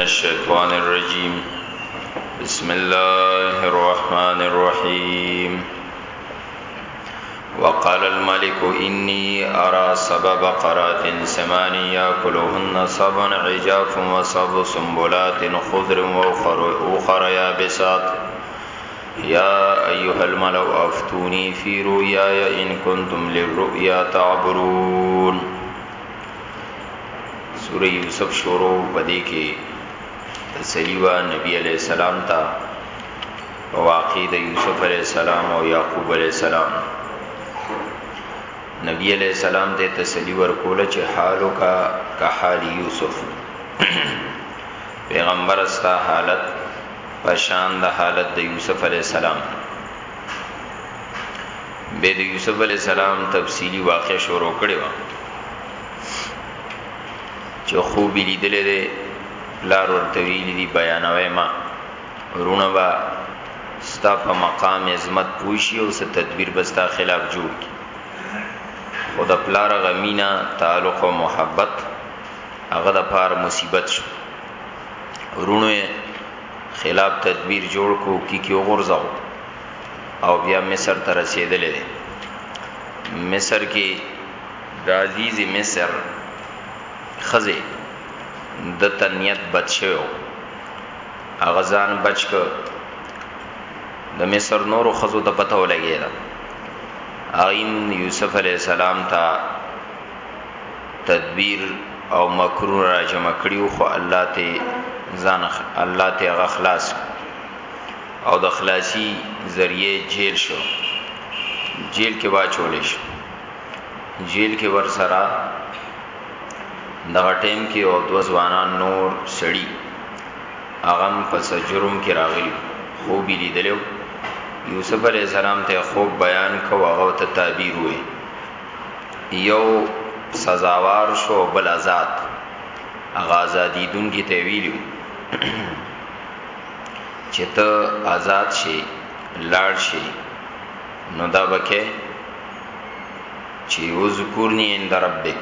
الشيطان الرجيم بسم الله الرحمن الرحيم وقال الملك إني أرى سبع بقرات سمان يأكلهن سبع عجاف وسبع سنبلات خضر وأخر يابسات يا أيها الملو أفتوني في رؤياي إن كنتم للرؤيا تعبرون سوره یوسف شروع پدې کې تسلیوا نبی علیہ السلام ته واقع د یوسف علیہ السلام او یعقوب علیہ السلام نبی علیہ السلام ته تسلی ورکول چې حالو کا کا حال یوسف پیغمبر استا حالت پشان د حالت د یوسف علیہ السلام به د یوسف علی السلام تفصیلی واقع شروع کړي و چې خو به لیدل دي لار ورته ویلي دي بیانوي ما رونه با ستا په مقام عظمت پوشي او ست تدبیر بستا خلاف جوړ کی خود پلار غمینا تعلق او محبت هغه د پار مصیبت شو رونه خلاف تدبیر جوړ کو کی کی وغورځاو او بیا مصر ته رسیدلې ده مصر کې د عزیز مصر خزه د تنیت بد شوو هغه ځان بچ ک د مصر نورو خزو ته پته ولګی دا اغیم یوسف علی السلام ته تدبیر او مکرو را جمع کړیو خو الله ته ځان الله ته هغه خلاص او د خلاصي ذریعہ جیل شو جیل کې واچول شو جیل کې ور سره دغه ټیم کې او دو ځوانان نور سړی اغم په سجرم کې راغلی خو بي لیدلو یوسف علی السلام ته خوب بیان کو هغه ته تعبیر وې یو سزاوار شو بل آزاد هغه آزادی دن کی ته ویلو چې ته آزاد شي لاړ شي نو دا بکه چې وذکرنی عند ربک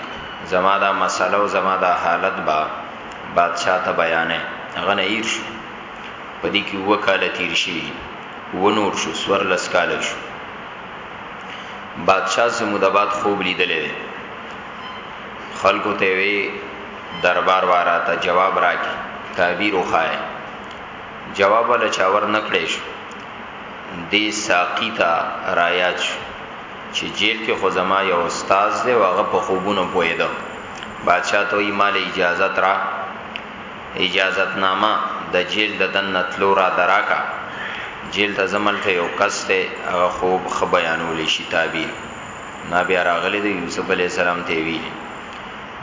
زما دا مسله او زما دا حالت با بادشاہ ته بیانې غنه ایر شو پدې کې وکاله تیر شي و نور شو سور لس کال شو بادشاہ سه مدبات خوب لیدلې ده خلکو ته وی دربار وارا ته جواب راکې تعبیر وخای جواب ول چاور نکړې شو دې ساقی ته رایات شو چې جیل کې خو زما یو استاد دی واغه په خوبونو پوهیدو بادشاہ ته یې مال اجازه ترا اجازت نامه د جیل د دننه تلو را د راکه جیل ته ځم هلته یو کس دی هغه خوب ښه بیانولی شي تعبیر نا بیا راغلی دی یوسف علیه السلام ته ویلي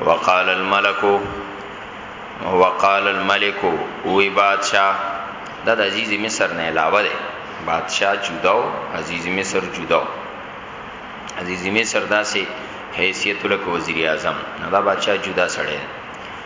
وقال الملک وقال الملک وی بادشاہ دا د عزیز مصر نه علاوه دی بادشاہ جداو عزیز مصر جداو عزیز مصر داسې حیثیت لکه وزیر اعظم دا بادشاہ جدا سړی دی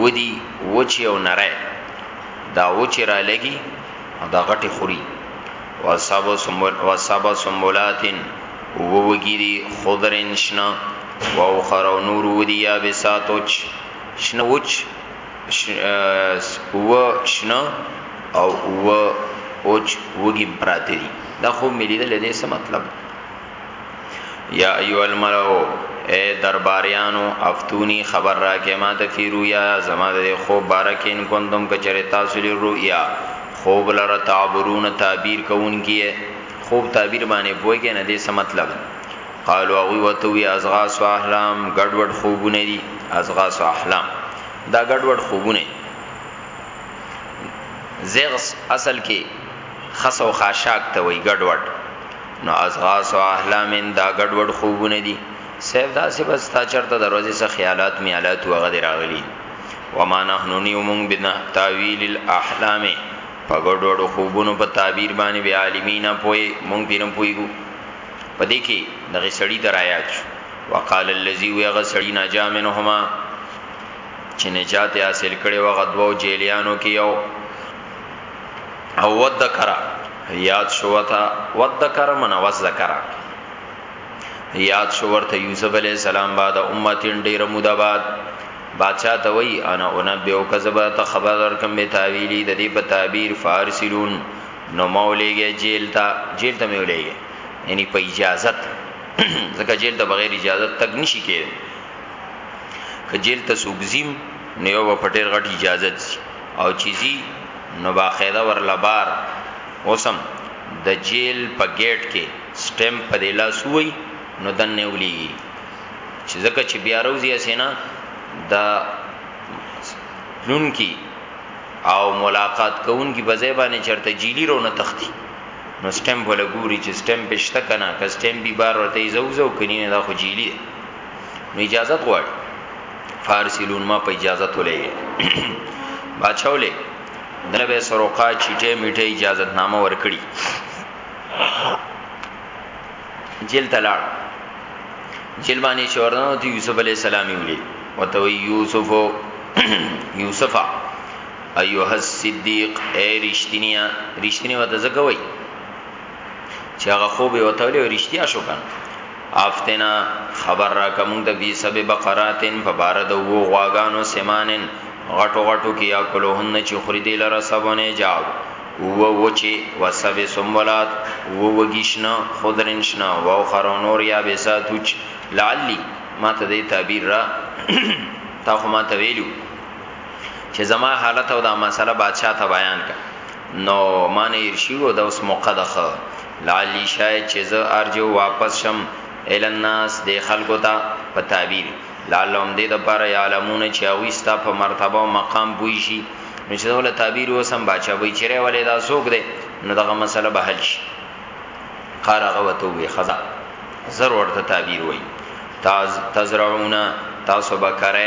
ودی وچی او نره دا وچی را لګي او دا غټي خوري وصاب سمبل وصاب سمبولاتن ووګيري خضرن شنا او خرو نور ودی یا بساتوچ شنه وچ و شنه او و اوچ وګي پراته دي دا خو ملي ده لدې څه مطلب یا ایو الملو اے درباریانو افتونی خبر را کې ما ته فی رویا زما د خوب بارکین کوندم کچری تاسو لري رویا خوب لره تعبرون تعبیر کون کیه خوب تعبیر باندې پوي کې نه دې څه مطلب قالو او وته وی ازغا سواحلام ګډوډ خوبونه دي ازغا سواحلام دا ګډوډ خوبونه زغس اصل کې خس او خاشاک ته وی ګډوډ نو ازغاس او احلام دا ګډوډ خوبونه دي سیف دا سی بس تا چرته د ورځې څخه خیالات میالات وغه دی راغلي وما نحنو نیومون بنا تاویل الاحلام په ګډوډ خوبونو په تعبیر باندې بیا عالمینا پوي مونږ پینم پويګو پدې کې دغه سړی درایات شو وقال الذي ويغ سړی نجا منهما چې نجات حاصل کړي وغه دوو جیلیانو کې یو او وذکر یاد شو تا وذکر من وذکر یاد شو ورته یوسف علی السلام بعد امتین ډیر موده بعد بادشاہ ته وی انا انبئو کذبا ته خبر درکم به تعویلی د دې په تعبیر فارسلون نو مولېږي جیل ته جیل ته مولېږي یعنی په اجازت ځکه جیل ته بغیر اجازه تک نشي کېږي که جیل ته سوګزیم نو یو په ډېر غټ اجازه دي او چې زی نو باقاعده ورله بار اوسم د جیل په ګیټ کې سټمپ په دی لاس وای نو دنه ولیږي چې زکه چې بیا روزي اسینا د لون کی او ملاقات کوون کی بځای باندې چرته جیلی رو نه تختی نو سټمپ ولا ګوري چې سټمپ شته کنه که سټمپ به بار ورته زوزو کني نه دا خو جیلی ده نو اجازت غواړي فارسلون ما په اجازت ولېږي بچولې دلبه سروقا چټه میټه اجازت نامه ورکړي جیل تلاړ جیل باندې شورنو ته یوسف علی السلام ویلي وته یوسف یوسف ایوه الصدیق اے رښتینیا رښتینی وته زکوي چې هغه خوب یې وته ولې رښتیا شو کنه افتنا خبر راکه مونږ ته فی سبع بقرات په باره د اوو غواګانو سمان غټو غټو کی یاکلوهن چی خوری دی لره سبع عجاف اوو وچی و سبع سنبلات اوو وږی شنه خضر شنه و اخر او نور یابسات وچ لعلی ما ته دی تعبیر را تا خو ما ته ویلو چې زما حالت او دا مسله بادشاہ ته بیان کړه نو ما نه ارشیو د اوس موقع ده لعلی شاید چې زه ارجو واپس شم الی الناس دې خلکو ته په تعبیر لعلهم دې د پر یعلمون چې هغه ستا په مرتبه او مقام پوي شي نو چې ول تعبیر وسم بچا وی چیرې ولې دا سوق دې نو دغه مسله به حل شي قال غوته وی خزا زر ورته تعبیر وی تاز تزرعون تاسو بکره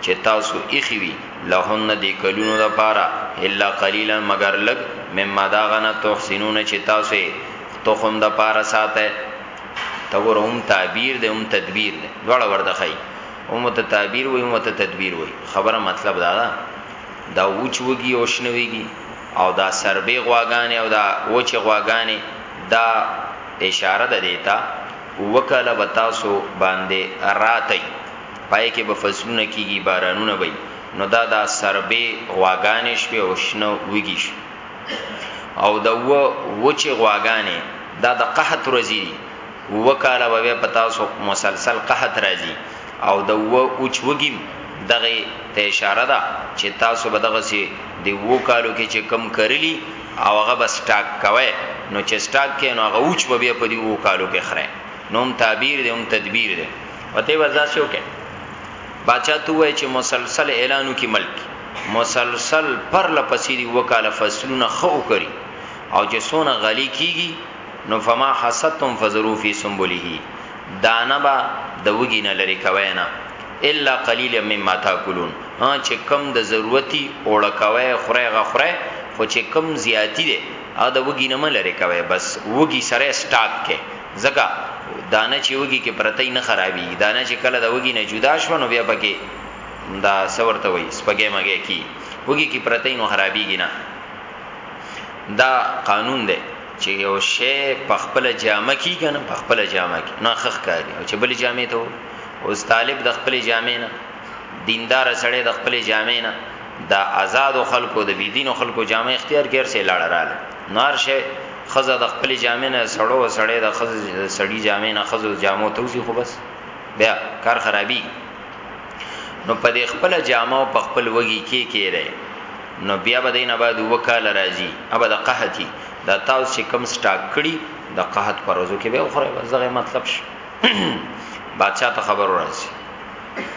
چې تاسو ایښي وي لهن دې کلونو لپاره الا قلیلا مگر لږ مما دا غنه تحسنون چې تاسو تخم د پاره ساته تګور هم تعبیر دی هم تدبیر دی دواړه ورته خی هم ته تعبیر وي هم ته تدبیر وي خبره مطلب دا ده دا وچوږي او شنويږي او دا سربې غواګانې او دا وچه غواګانې دا اشاره ده دیتا وکاله بتاسو باندې راتای پای کې به فصلونه کېږي، بارانونه به وي، نو دا د سربې غواګانې شوې او شنه وږي شوي او د اوه وچې غواګانې دا د قحط ورځې دي، اوه کاله به بیا په تاسو مسلسل قحط راځي او د اوه وچ وږي هم دغې ته اشاره ده چې تاسو به دغسې د اوو کالو کې چې کوم کرلي او هغه به سټاک کوئ، نو چې سټاک کړئ نو هغه وچ به بیا په دې اوو کالو کې خورئ، نو هم تعبیر دی هم تدبیر دی. وته وزا سیو کې بچا تو وای چې مسلسل اعلانو کې ملک مسلسل پر لپسې دی وکاله فصلونه خو کری او چې سونه غلی کیږي نو فما حسدتم فذرو فی سنبله دانه با د وګی نه لری کوي نه الا قلیل مما تاکلون ها چې کم د ضرورتي اوړه کوي خره غخره خو چې کم زیاتی دی ا د وګی نه ملری کوي بس وګی سره سٹاک کې ځکه دانه چې وږي کې پرته وي نه خرابېږي، دانه چې کله د وږي نه جدا شوه نو بیا پکې دا څه ورته وایي سپږی مږی کېږي، وږي کې پرته وي نو خرابېږي نه، دا قانون دی چې یو شی په خپله جامه کې که نه په خپله جامه کې نه ښه ښکاري او چې بلې جامې ته وو اوس طالب د خپلې جامې نه دیندار سړی د خپلې جامې نه د ازادو خلکو د بې دینو خلکو جامه اختیار کړي هر څه یې لاړه راله نار شي خزه د خپل جامې نه سړو سړې د خزه سړی جامې نه خزه جامو توزي خو بس بیا کار خرابي نو په دې خپل جامه او په خپل وږي کې کېره نو بیا به دینه بعد وکال راځي ابا د قحطي دا تاسو چې کم سٹاک کړي د قحط پر ورځو کې به خوري بس دغه مطلب شي بادشاہ ته خبر ورسي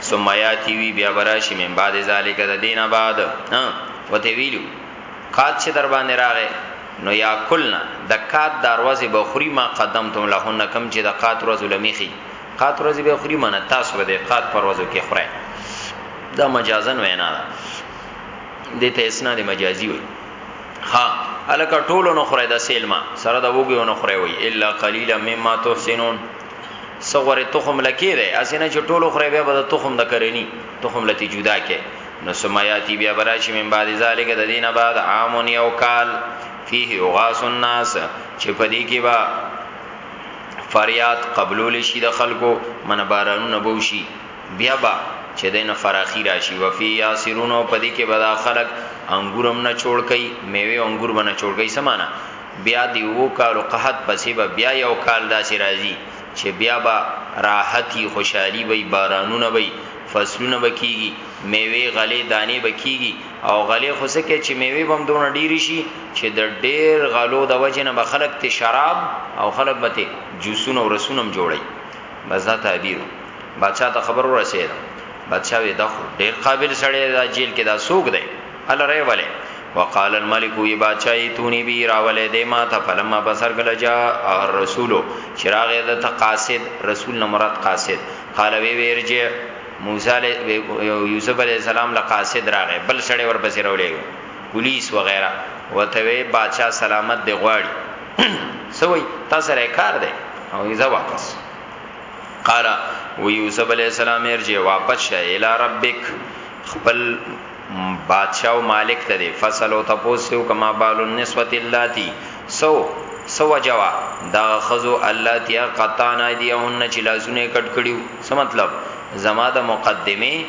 ثم یاتی وی بیا براشی من بعد ذالک د دینه بعد ها وته ویلو قات چې در باندې راغې نو یا کلنا د قات دروازه بخوري ما قدمتم لهن کم چې د قات روز لمیخي قات روز به خوري معنی تاسو به د قات پر روزو کې خورای دا مجازن وینا ده د ته اسناد مجازي وي ها الک ټولو نو خره د سیلما سره د وګیو نو خره وي الا قليلا مما تحسنون صغره تخم لکی دی اسنه چې ټولو خره به د تخم د کرنی تخم لتی جدا کې نو سمياتی بیا براشی من بعد ذالک د دینه بعد عامون یو کال فيه یغاس الناس چې پدې کې با فریاد قبول شي د خلکو من بارانو نبو شي بیا با چې دینه فراخی راشي وفي یاسرون او پدې کې بدا خلک انګورم نه چوړ کوي میوه انګور بنه چوړ کوي سمانا بیا دی وو کالو قحط پسې بیا یو کال داسې راځي چې بیا به راحت یی، خوشحالي به وي، بارانونه به وي، فصلونه به کیږي، میوې، غلې، دانې به کیږي او غلې خو ځکه چې میوې به هم دومره ډېرې شي چې د ډېر غلو د وجې نه به خلک ترې شراب او خلک به ترې جوسونه او رسونه هم جوړوي. بس دا تعبیر و. بادشاه ته خبر ورسېده. بادشاه وی دا خو ډېر قابل سړی دی، دا جېل کې دا څوک دی؟ هله رې ولې؟ وقال الملك وی بادشاہی تونی بی راولی دی ما ته فلما بسر کله جا الرسول چراغ د تقاصد رسول نه مراد قاصد قال وی ورجه موسی علی یوسف علی السلام له قاصد راغی بل سړی ور پسې راولې پولیس وغیرہ وتوی بادشاہ سلامت دی غواړي سوی تاسو رې کار دی او یې واپس قال و یوسف علی السلام ارجه واپس شه الی ربک خپل بادشاہ او مالک ته دی فصل او تپوسو کما بال النسوت اللاتی سو سو جوا دا خزو اللاتی قطان ایدیهن چې لاسونه کټ کړیو څه مطلب زما د مقدمه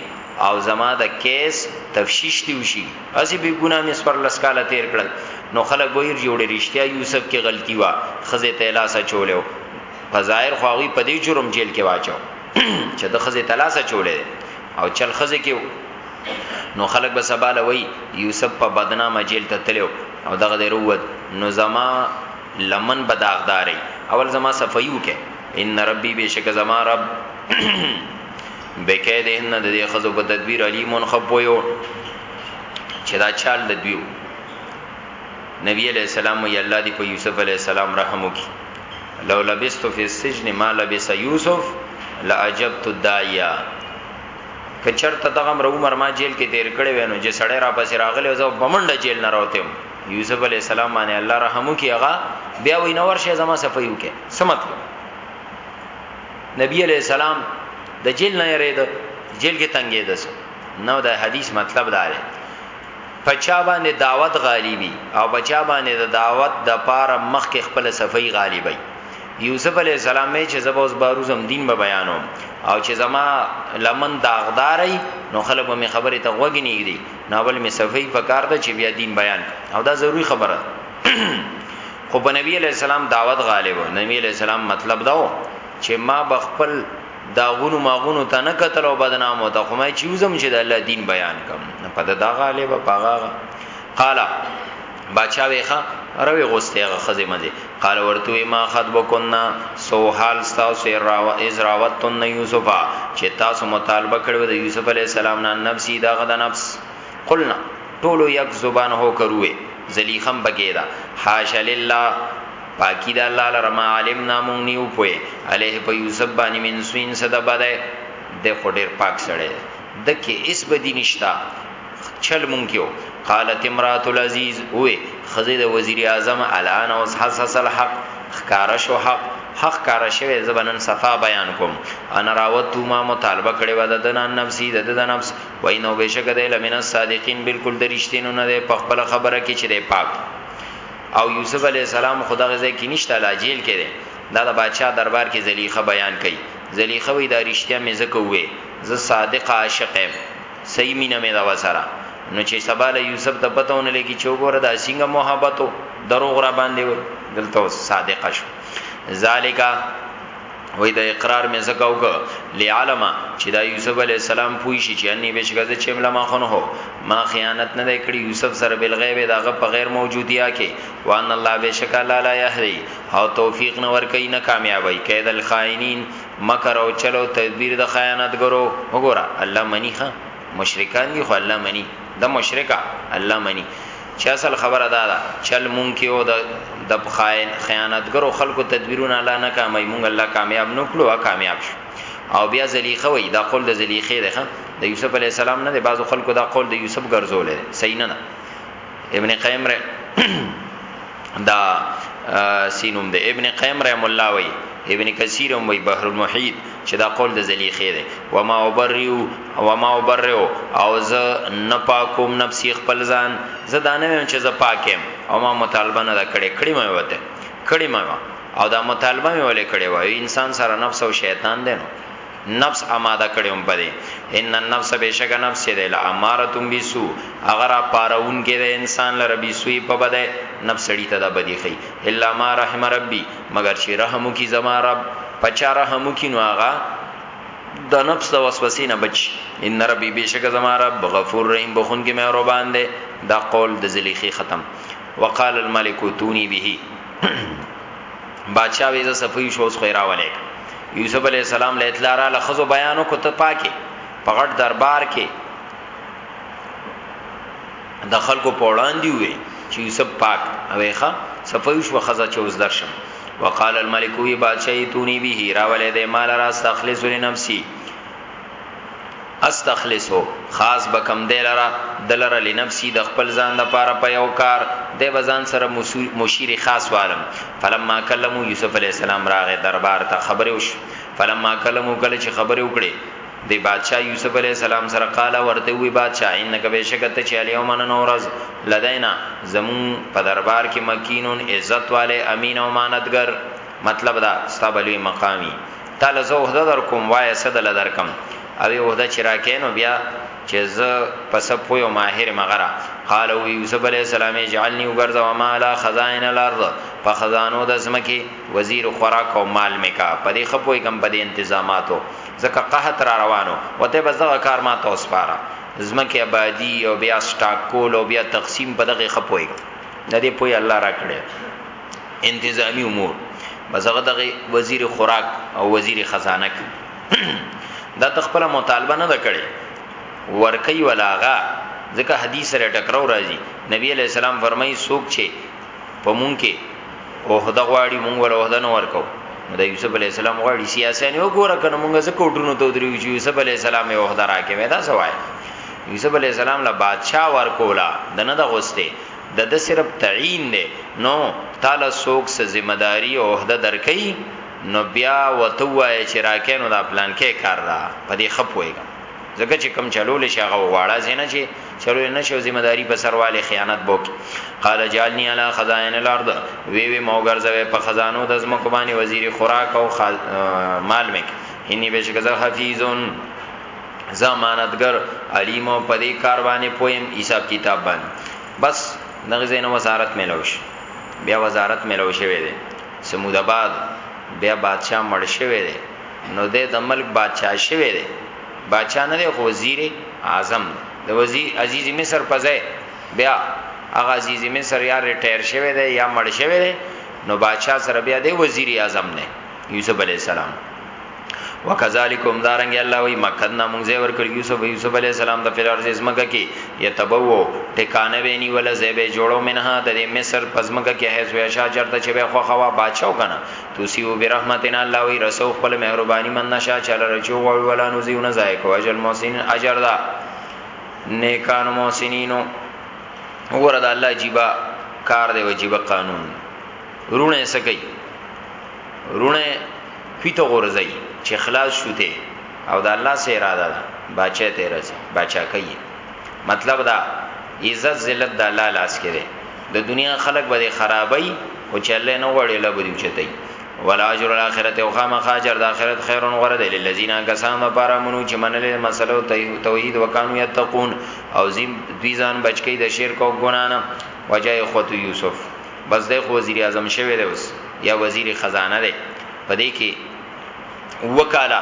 او زما د کیس تفشیش دی وشي اسی به ګنا مې سپر لسکاله تیر کړل نو خلک ویر جوړ رښتیا یوسف کې غلطي وا خزه تلاسه چولیو فظاهر خواوی په دې جرم جیل کې واچو چې د خزه تلاسه چولې او چل خزه کیو نو خلک به سباله وای یوسف په بدنامه جیل ته تلو او دغه د روت نو زما لمن بداغداري اول زما صفایو کې ان ربي بشک زما رب بکې ده نه د خزو په تدبیر علیمون خپویو چې دا چال د دیو نبی علیہ السلام یا الله دی په یوسف علیہ السلام رحم وکي لو لبست فی السجن ما لبس یوسف لاجبت الداعیا کچرته دغه مر عمر ما جیل کې تیر کړی وینو چې سړی را پسې راغلی او زه بمنډه جیل نه راوتم یوسف علی السلام باندې الله رحم وکي هغه بیا وی نور شي زما صفایو کې سمت نبی علی السلام د جیل نه یریدو جیل کې تنګې دسو نو دا حدیث مطلب دا دی په چا باندې دعوت غالبي او په چا باندې د دعوت د پاره مخکې خپل صفای غالبي یوسف علی السلام می چې زبا اوس باروزم دین به بیانوم او چې زما لمن داغداري نو خلک به می خبره ته غوګنی دي نو بل می صفای په کار ده چې بیا دین بیان او دا ضروری خبره خو په نبی علی السلام دعوت غالب نبی علی السلام مطلب داو چې ما بخپل داغونو ماغونو ته نه قتل او بدنام او ته خو ما چوزم چې د الله دین بیان کم نه پد دا غالب پاغا قال بچا ویخه روي غوسته هغه خزه مزه قال ورته ما خطب کنا سو حال تاسو راو از راوتن یوسفا چې تاسو مطالبه کړو د یوسف علی السلام نه نفسي دغه د نفس قلنا ټولو یک زبان هو کروه زلیخم بګی دا حاش لله پاکی دا الله لره ما عالم نامون نیو پوی علیه په یوسف باندې من سوین صدا بده د خډیر پاک سره دکې اس بدی نشتا چل مونږیو قالت امرات العزیز وې خزید وزیر اعظم الان اوس حسس الحق خکارش او حق حق کار شوی زبنن صفا بیان کوم انا راوتو ما مطالبه کړي و د دنا نفسي د د نفس وای نو بشک د لمن صادقین بالکل درشتینو نه ده په خپل خبره کې چې ده پاک او یوسف علی السلام خدغه ځای کې نشته لا جیل کې ده دا د بادشاہ دربار کې زلیخه بیان کړي زلیخه وی دا رښتیا مې زکه وې زه صادق عاشق یم صحیح مینه مې دا وسره نو چې سباله یوسف ته پته ونه لګي چې وګوره دا څنګه محبتو دروغ را باندې وي دلته صادق شو ذالکا وای د اقرار مې زکاو ک لعلم چې دا یوسف علی السلام پوي شي چې انی بشګه چې مل ما خونه هو ما خیانت نه کړی یوسف سره بل غیب داغه په غیر موجودیا کې وان الله بشک الله لا یهدی او توفیق نه ور کوي نه کامیابی کید الخائنین مکر او چلو تدبیر د خیانتګرو وګوره الله منی ها مشرکان دی خو الله منی د مشرکا الله منی چې اصل خبره دا ده چې المون کې او د د خائن خیانتګرو خلکو تدبیرونه الله نه کامای مونږ الله کامیاب نو کړو کامیاب شو او بیا زلیخه وای دا قول د زلیخه ده د یوسف علی السلام نه د بعضو خلکو دا قول د یوسف ګرځول صحیح نه ده ابن قیم ر دا سینوم د ابن قیم رحم الله وای ابن کثیر هم وای بحر المحیط چې دا قول د زلیخې دی وما وبریو وما وبرئو او زه نه پاکوم نفسي خپل ځان زه دانه ویم چې زه پاکم او ما مطالبه نه کړې کړې مې وته کړې مې او دا مطالبه مې ولې کړې وای انسان سره نفس او شیطان دی نو نفس آماده کړم پدې ان النفس بشک نفس دې لا امارتم بیسو اگر پارون کې د انسان لره بیسوی په بده نفس سړی ته د بدی خي الا ما رحم ربي مګر چي رحم وکړي زما رب په چا رحم وکړي نو هغه د نفس د وسوسې نه بچ ان ربي بشک زما رب غفور رحیم بخون کې مهربان دی دا قول د زلیخی ختم وقال الملك توني به بادشاہ ویزه صفوی شو اوس خیرا ولیک یوسف علی السلام له اطلاع را لخذو بیانو کو ته پاکه په غټ دربار کې د خلکو په وړاندې وي چې یوسف پاک او ښه صفویش وخزه چې اوس درشم وقال الملك وی بادشاہ تونی به راولې د مال را استخلص لنفسي استخلصو خاص بکم دلرا دلرا لنفسي د خپل ځان د پاره په یو کار د بزان سره مشیر خاص والم فلما کلمو یوسف علی السلام راغه دربار ته خبرې وش فلما کلمو کله چې خبرې وکړي دی بادشاہ یوسف علیہ السلام سره قال ورته وی بادشاہ انک بشکت چې الیوم نن اورز لدینا زمون په دربار کې مکینون عزت والے امین او ماندګر مطلب دا ستابلوی مقامی تعالی زه وحده در کوم وای صد لدر کم او وحده چې راکینو بیا چې زه پس په یو ماهر مغرا قال او یوسف علیہ السلام اجعلنی وغرز و ما علی خزائن الارض په خزانو د زمکی وزیر خوراک او مال میکا په دې خپوی کم په دې تنظیماتو ځکه قحط را روانو وته بس دغه کار ما ته وسپاره زمکه آبادی او بیا سٹاک کول او بیا تقسیم په دغه خپوي نه دی پوی الله را کړی انتظامی امور بس هغه دغه وزیر خوراک او وزیر خزانه کی دا تخپل مطالبه نه کړي ورکی ولاغه ځکه حدیث سره ټکرو راځي نبی علی السلام فرمایي سوک چې په مونږ کې اوهده غواړي مونږ ول اوهده نه ورکو نو د یوسف علی السلام غواړي سیاسيان یو ګوره کنه مونږ زه کوټونو ته درو چې یوسف علی السلام یو اوهده راکې مې دا سوای یوسف علی السلام لا بادشاہ ورکولا د نه د غوسته د د صرف تعین دی نو تعالی سوک سه ذمہ داری او عہده درکې نو بیا وتوای چې راکې نو دا پلان کې کار را پدې خپويګا ځکه چې کم چلول شي هغه واړه زینه چې چلول نه شو ذمہ داری په سر والے خیانت بوک قال جالنی علی خزائن الارض وی وی موګرځوي په خزانو د زمکو باندې وزیر خوراک او خاز... مال مک هني بشکزه حفیظون زمانتګر علیم او په دې کار باندې پویم حساب کتاب باندې بس دغه زینو وزارت ملوش بیا وزارت ملوش وی دی سمود آباد بیا بادشاہ مړ شوی دی نو د د ملک بادشاہ شوی دی بادشاہ نه دی خو وزیر اعظم د وزیر عزیز مصر په ځای بیا هغه عزیز مصر یا ریټایر شوی دی یا مړ شوی دی نو بادشاہ سره بیا دی وزیر اعظم نه یوسف علی السلام وکذالکم دارنګ الله وی مکدنا مونږ زیور کړ یوسف یوسف علی السلام د فلار عزیز مګه کی یتبو ټکانه ویني ول زیبه جوړو منها د مصر پزمګه کی هیڅ ویشا چرته چې به خو خوا بادشاہ کنه توسیو برحمتنا الله وی رسو خپل مهربانی من نشا چل رچو غوی ولا نزیو نه ځای کو اجل محسن اجر دا نیکان محسنینو وګوره دا الله جیبا کار دی وجیبا قانون رونه سکی رونه پیته غورځي چې خلاص شوته او دا الله سه اراده ده بچه ته رځي بچا کوي مطلب دا عزت ذلت د الله لاس کې دی د دنیا خلق به خرابای او چې الله نه غوړي الله به چتای ولا اجر الاخرت او خامخ اجر د اخرت خیر او غره دی للذین کسان لپاره منو چې منل مسلو توحید وکانو یتقون او زم دوی ځان بچکی د شرک او ګنا نه وجای خوت یوسف بس د وزیر اعظم شوی دی اوس یا وزیر خزانه دی پدې کې وکاله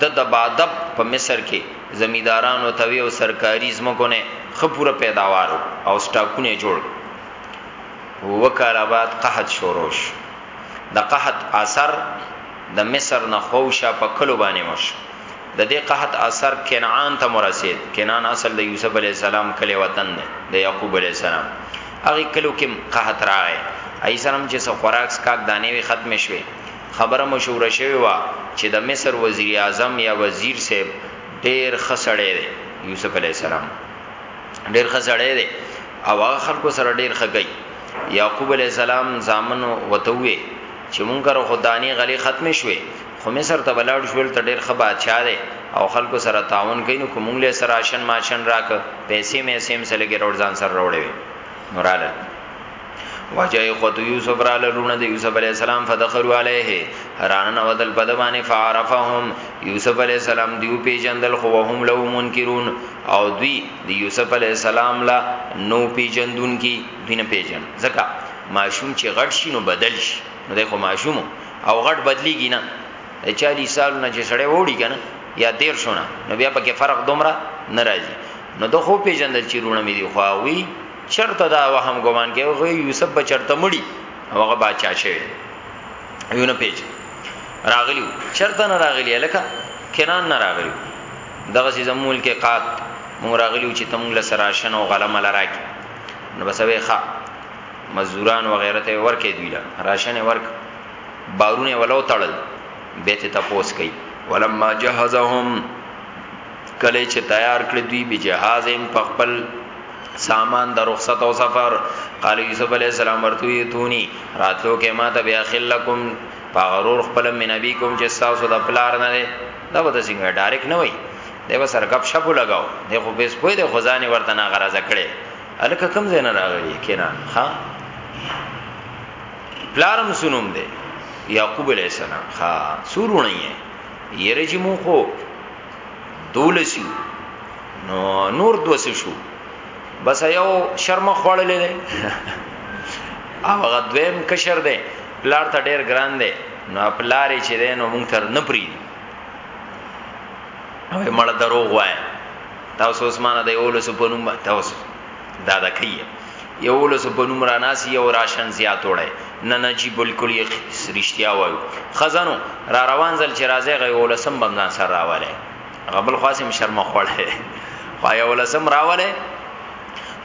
د دبادب په مصر کې زمیدارانو ته وی او سرکاري زمکو نه خه پوره پیداوار او سټاکونه جوړ و کاله بعد قحط شروع شو د قحط اثر د مصر نه خوشا په کلو باندې مش د دې قحط اثر کنعان ته مرسید کنعان اصل د یوسف علی السلام کلی وطن دی د یعقوب علی السلام هغه کلو کې قحط راغی ایسرم چې سو خوراک سکاک دانه وی ختم شوه خبره مشهوره شوې وه چې د مصر وزیر اعظم یا وزیر صیب ډېر ښه سړی دی، یوسف علیه السلام ډېر ښه سړی دی او هغه خلکو سره ډېر ښه کوي. یعقوب علیه السلام زامنو ورته ووې چې مونږ کره خو دانې غلې ختمې شوې خو مصر ته به لاړ شو هلته ډېر ښه بادشاه دی او خلکو سره تعاون کوي نو که مونږ له څه راشن ماشن راکړ، پیسې میسې هم څه لږې راوړ ځان سره راوړې وې نو رالل. وجه اخوت یوسف را لرونه د یوسف علی السلام فدخلوا علیه حران نو دل بدبانه فعرفهم یوسف علی السلام دیو پیجندل خو وهم لو منکرون او دوی د یوسف علی السلام لا نو پیجندون کی دینه پیجن زکا ماشوم چې غټ شي نو بدل شي نو دغه ماشوم او غټ بدلیږي نه 40 سال نه چې سړی وړي کنه یا دیر شونه نو بیا پکې فرق دومره ناراضي نو د خو پیجندل چې رونه مې دی خواوي چرته دا وهم ګمان کوي خو یوسف به چرته مړی هغه بادشاہ شوی یو نه پیژ راغلی چرته نه راغلی لکه کنان نه راغلی دغه سي زمول کې قات مونږ راغلی چې تم له سراشن او غلم لراکی نو بسوي ښا مزدوران و غیره ته ورکې دی لا راشن ورک بارونه ولو تړل بیت تپوس کوي ولما جهزهم کله چې تیار کړی دوی به جهازم په خپل سامان د رخصت او سفر قال یوسف علی السلام ورته وی تونی راتلو کې ما ته بیا خلکم پاغرور خپل من نبی کوم چې تاسو د پلار نه دی دا به څنګه ډایرک نه وای دی به سرګپ شپو لگاو دی خو بیس پوی دی خزانه ورته نه غرض کړي الکه کم زین راغلی کینا ها پلارم سنوم دی یعقوب علیہ السلام ها سورونه یې یره چې مو خو دولسو نو نور دوسه شو بس یو شرم خوړلې ده او هغه دویم کشر ده پلار ته ډیر ګران ده نو پلارې چې ده نو مونږ تر نه پری او مړ دروغ وای تاسو عثمانه د اولس په نوم تاسو دا د کیه یولس په نوم را ناسی او راشن زیات وړی نه نه جی بالکل یې رښتیا وایو خزانو را روان ځل چې راځي غي ولسم بمزان سره راواله غبل خاصم شرم خوړه خو یو ولسم راواله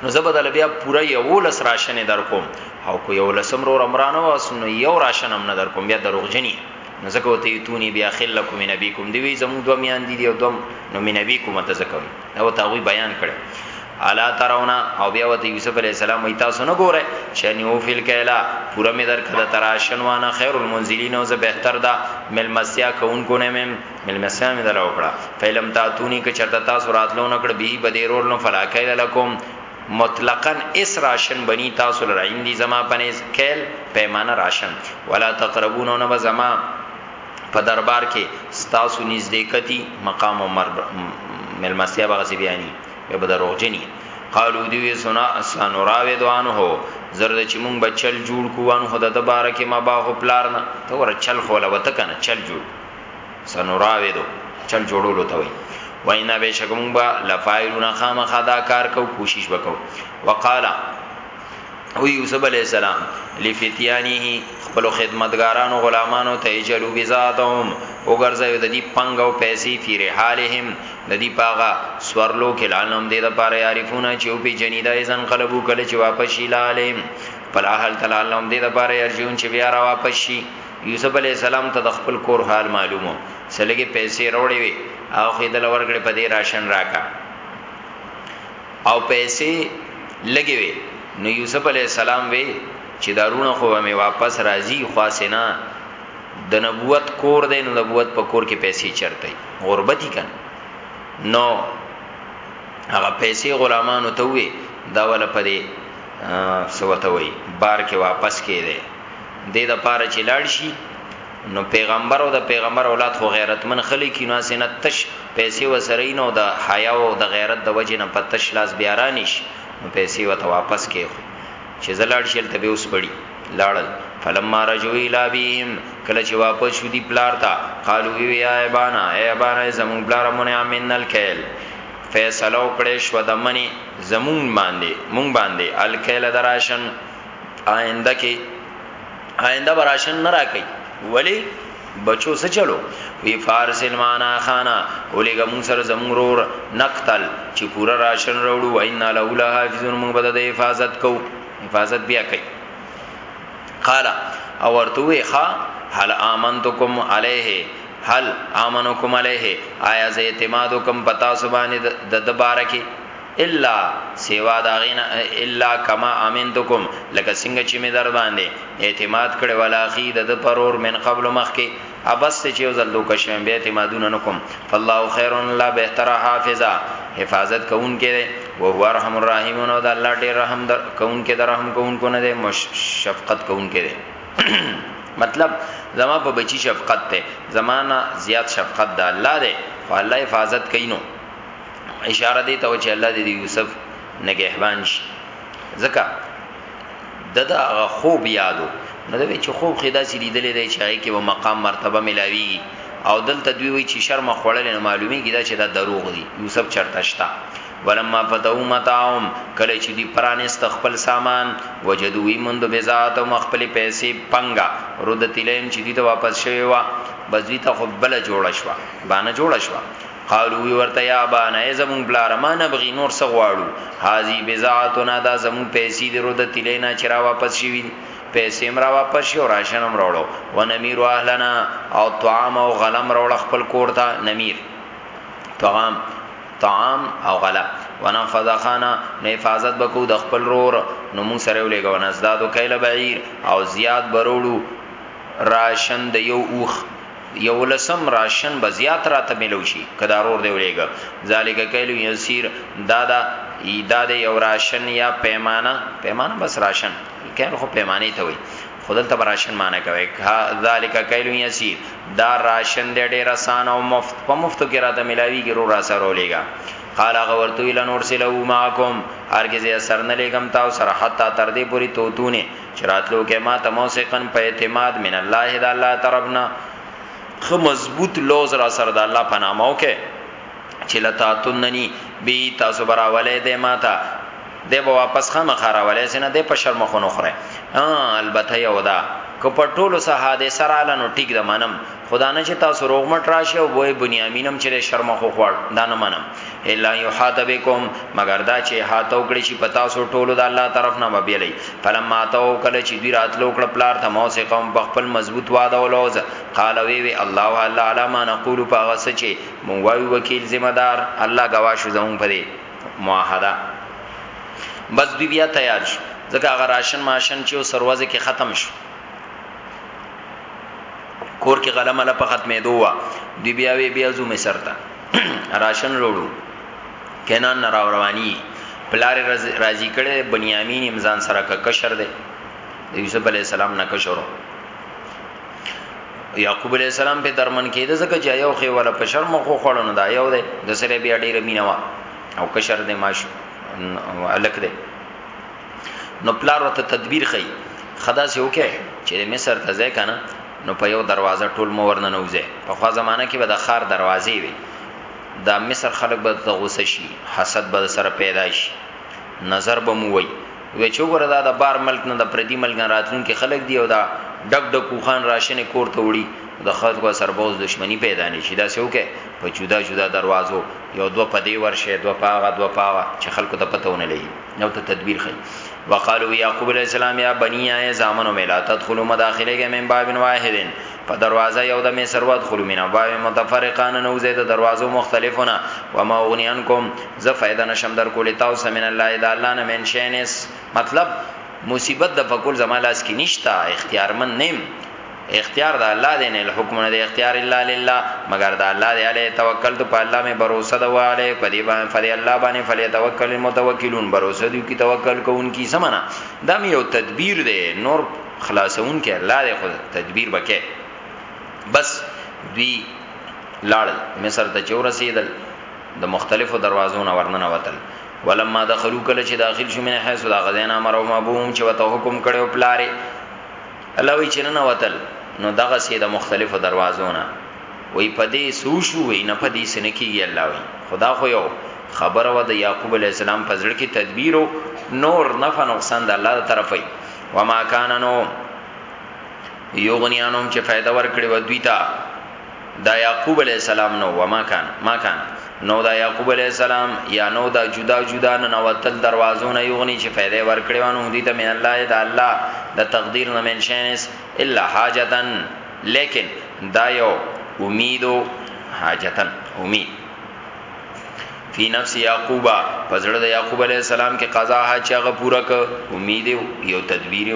نو زبدل بیا پورا یو لس راشن در کوم او کو یو لسم رو رمرانه واسنو یو راشن هم نه در کوم بیا دروغجنی نو زکه وته تونی بیا خلکم نبیکم دی وی زمو دو میان دی دی او دوم نو منبیکم ته زکه او تاوی بیان کړي الا ترونا او بیا وته یوسف علی السلام وی تاسو نه ګوره شنیو فل کلا پورا می در کده تراشن وانا خیر المنزلین او زه بهتر دا مل مسیا کون کو نه مم مل مسیا می دلا وکړه فلم تا تونی ک چرتا تاسو راتلو نکړه بی بدیرور نو فلا کیل لکم مطلقا اس راشن بنی تاسو لرا اندی زما پنیز کیل پیمانه راشن ولا تقربون نو زما په دربار کې ستاسو نزدېکتی مقام او مرګ ملمستیا بغسی بیانی یا بدروغجنی قالو دیوی سنا اسان راوی دوان هو زرد چې مونږ به چل جوړ کوان هو د بار کې ما باغ پلار نه ته ور چل خو لو ته کنه چل جوړ سنو راوی دو چل جوړولو ته وی وینا به شکم با لفایلون خامخدا کار کو کوشش وکاو وقالا او یوسف علی السلام لفتیانه خپل خدمتګارانو غلامانو ته اجلو بزاتهم او ګرځي د دې پنګ او پیسې فی رحالهم د دې پاغه سورلو کې لانم دې د پاره عارفونه چې او په جنیدا ایزن قلبو کله چې واپس شي لالم فلا هل تلالم دې د پاره ارجون چې بیا را واپس شي یوسف علی السلام ته د خپل کور حال معلومو سلګي پیسې وروړي وي او خې د لور کړي په دې راشن راکا او پیسې لګې وې نو یوسف علیه السلام وې چې دارونه خو به مې واپس راځي خواسې نه د نبوت کور دی نو نبوت په کور کې پیسې چرته غربتي کن نو هغه پیسې غلامانو ته وې دا ولا پدې سوته وي بار کې واپس کېده د دې لپاره چې لاړ شي نو پیغمبر او د پیغمبر اولاد خو غیرتمن خلی کی نو سینه تش پیسې وسرې نو د حیا او د غیرت د وجې نه پتش لاس بیارانیش نو پیسې وته واپس کې خو چې زلاړ شل ته به اوس پړي لاړل فلما رجوی لابیم کله چې واپس شو دی پلار تا قالو وی یا ابانا ای ابانا زمون پلار مونږه امن الکیل فیصلو کړې شو د منی زمون باندې مونږ باندې الکیل دراشن آینده کې آینده براشن نه راکې ولی بچو څه چلو وی فارس المانا خانا ولګه مون سره زمورور نقتل چې پورا راشن وروړو وینا له له حافظون مون بده د حفاظت کو حفاظت بیا کوي قال او ورته وی ها هل امنتکم علیه هل امنکم علیه آیا زه اعتماد کوم پتا سبانه د دبارکی الا سیوا دا غینا الا کما امنتکم لکه څنګه چې می در باندې اعتماد کړي ولا خی د پرور من قبل مخکې ابس چې یو ځل دوک شوم به اعتمادونه نکوم فالله خیر لا بهتر حافظا حفاظت کون کې او هو ارحم الراحمون او د الله ډیر رحم در کون کې د رحم کون کو نه دی شفقت کون کې مطلب زما په بچی شفقت ته زمانہ زیات شفقت د الله دی او الله حفاظت کینو اشاره دی ته چې الله دې یوسف نگهبان شي ځکه ددا خوب یادو نو دوی چې خوب خدا سي لیدلې دی چې هغه کې و مقام مرتبه ملاوي او دلته دوی وی چې شرم خړل نه معلومي کیدا چې دا دروغ دي یوسف چرته شتا ولما فتحو متاعم کله چې دی پرانست خپل سامان وجدوی مند بزات او خپل پیسې پنګا رد تلین چې دی ته واپس شوی وا بس دوی ته خپل جوړ شو باندې جوړ شو قالو وی ورته یا بانا ای زمون بلار ما نه بغي نور څه غواړو هاذی بزاعتنا دا زمون پیسې دی رو د تلینا چرا واپس شي وی پیسې مرا واپس شي او راشن هم راوړو و نمیر اهلنا او طعام او غلم راوړ خپل کور ته نمیر طعام طعام او غلا وانا فزخانا نه حفاظت بکو د خپل رور نو مون سره ولګو نه زدادو کایل بعیر او زیاد برولو راشن د یو اوخ یولسم راشن به زیات راته ملو شي که دا رور دی ولېګه ذالک کیلو یسیر دادا ایدا د یو راشن یا پیمانه پیمانه بس راشن کین خو پیمانه ته وي خودل ته راشن معنی کوي ذالک کیلو یسیر دا راشن د ډیر آسان او مفت په مفتو کې راته ملاوي ګرو را سره ولېګه قال غورتو الى نور سلو معكم هرگز اثر نه لګم تاسو سره حتا تر دې پوری توتونه چراتلو کې ما تموسقن په اعتماد من الله د الله طرفنا خو مضبوط لوز را سره د الله په نامو کې چې لتا تننی بی تاسو براولې دې ما ته دې به واپس خامه خراولې سینه دې په شرم خونو خره البته یو دا کو په ټولو سه حادثه را لنو ټیک د منم خدا نه چې تاسو روغ مټ راشه او وای بنیامینم چې شرم خو خوړ دا نه منم الا یحات بكم مگر دا چې هاتو کړی شي پتا سو ټولو د الله طرف نه مبیلی فلما تو کله چې دی راتلو کړ پلار ته مو سه قوم بخپل مضبوط واده ولوز قال وی وی الله الله علما نقول پاغه سچې مونږ وایو وکیل ذمہ دار الله گواه شو زمون پرې معاهده بس دی بیا تیار شو ځکه هغه راشن ماشن چې سروازه کې ختم شو کور کې غلمه لپه ختمې دوه دی بیا وی بیا زو مصر ته راشن وروړو کینان نه راو رواني پلار راضی کړي بنیامین امزان سره کا کشر دی یوسف علی السلام نه کشرو یعقوب علی السلام په درمن کې د زکه چې یو خې ولا په شرم خو خړن دا یو دی د سره بیا ډیر مینوا او کشر دی ماش الک دی نو پلار ورته تدبیر خي خدا سي وکه چې مصر ته ځای کنه نو په یو دروازه ټول مو ورنه نوځي په خوا زمانہ کې به د خار دروازې وي دا مصر خلک به د غوسه شي حسد به سره پیدا شي نظر به مو وي وی چې ګوره دا د بار ملک نه د پردي ملک نه راتلون کې خلک دی او دا ډک ډک کوخان راشن کور ته وړي د خلکو سربوز دشمنی پیدا نشي دا سو کې په جدا جدا دروازو یو دو پدې ورشه دو پاغه دو پاغه چې خلکو ته پته ونه لګي نو ته تدبیر خي وقالو یعقوب علیہ السلام یا بنی یا زامنو ملا تدخلوا مداخله کې من باب واحدن په دروازه یو د می سروت خلو مینا باب متفرقان نو زید دروازو مختلفونه و ما اغنیانکم ز فائدہ نشم در کول تاسو من الله الا الله نه من شینس مطلب مصیبت د فقل زمالاس کې نشتا اختیارمن نیم اختیار د الله دی نه الحکم نه دی اختیار الا لله مگر د الله دی علی توکلت په الله می باور ده واله په دی باندې فلی الله باندې فلی توکل المتوکلون باور دی کی توکل کوونکی سمنا دا می یو تدبیر دی نور خلاصون کې الله دی خود تدبیر بکې بس دوی لاړ مصر ته چور رسیدل د مختلفو دروازو نه ورننه وتل ولما دخلوا کله چې داخل شو من حيث دا غزینا مرهم ابوهم چې وته حکم کړو پلاره الله وی چې نه وتل نو دغه سي د مختلفو دروازو نه وی پدې سوشو وی نه پدې سنکیږي الله وی خدا خو یو خبر و د یعقوب علی السلام په ځړ کې تدبیر نور نفع نقصان د الله طرفه و ما کان نو یغنیانم چې فائدہ ورکړي و دوی ته دا یعقوب علیه السلام نو و ما کان ما کان نو دا یعقوب علیه السلام یا نو دا جدا جدا نه نوتل دروازو نه یغنی چې فائدې ورکړې وانه دي ته من الله دا الله د تقدیر نه منشنس الا حاجتن لیکن دا یو امیدو حاجتن امید فی نفس یعقوب پزړه د یعقوب علی السلام کې قضا ها چې هغه پوره ک امید یو تدبیر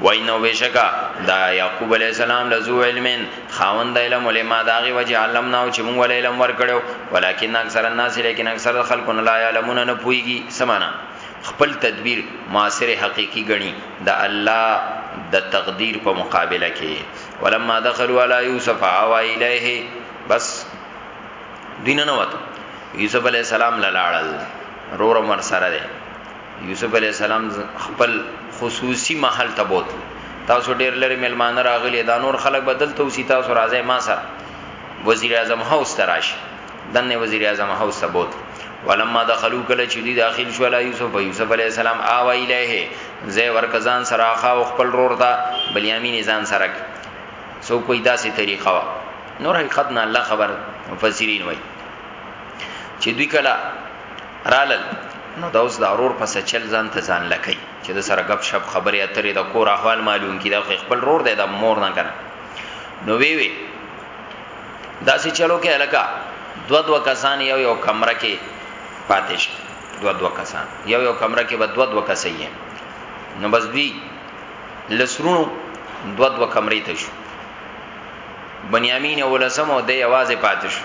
وای نو بشکا دا یعقوب علی السلام لزو علمین خاوند علم علما داغي وجه علم نه او چې مونږ ول علم ورکړو ولیکن اکثر الناس لیکن اکثر خلکو نه لا علمون نه پويږي سمانا خپل تدبیر معاصر حقيقي غني د الله د تقدیر په مقابله کې ولما دخلوا علی یوسف او الیه بس دینه نوته یوسف علی السلام لاړل رور مر سره ده یوسف علی السلام خپل خصوصي محل ته بوت تاسو ډیر لري ملمانه راغلي دا نور خلک بدل ته وسی تاسو راځي ما سره وزیر اعظم هاوس تراش دنه وزیر اعظم هاوس ته بوت ولما دخلوا کله چې دی داخل شو علی یوسف یوسف علی السلام آو الیه زې ورکزان سره خا او خپل رور دا بلیامین ځان سره سو کوئی داسې طریقه وا نور حقیقت نه الله خبر مفسرین وای چې دوی کله رالل نو دا اوس دا ورور پس چل ځان ته ځان لکې چې د سره غب شپ خبرې اترې د کور احوال معلوم کی دا خپل رور دی د مور نه کنه نو وی وی دا سې چلو کې الکا دو دو کسان یو یو کمره کې پاتې شي دو دو کسان یو یو کمره کې به دو دو کسې نو بس دوی لسرونو دو دو کمرې ته شو بنیامین ولسمو د یوازې پاتې شو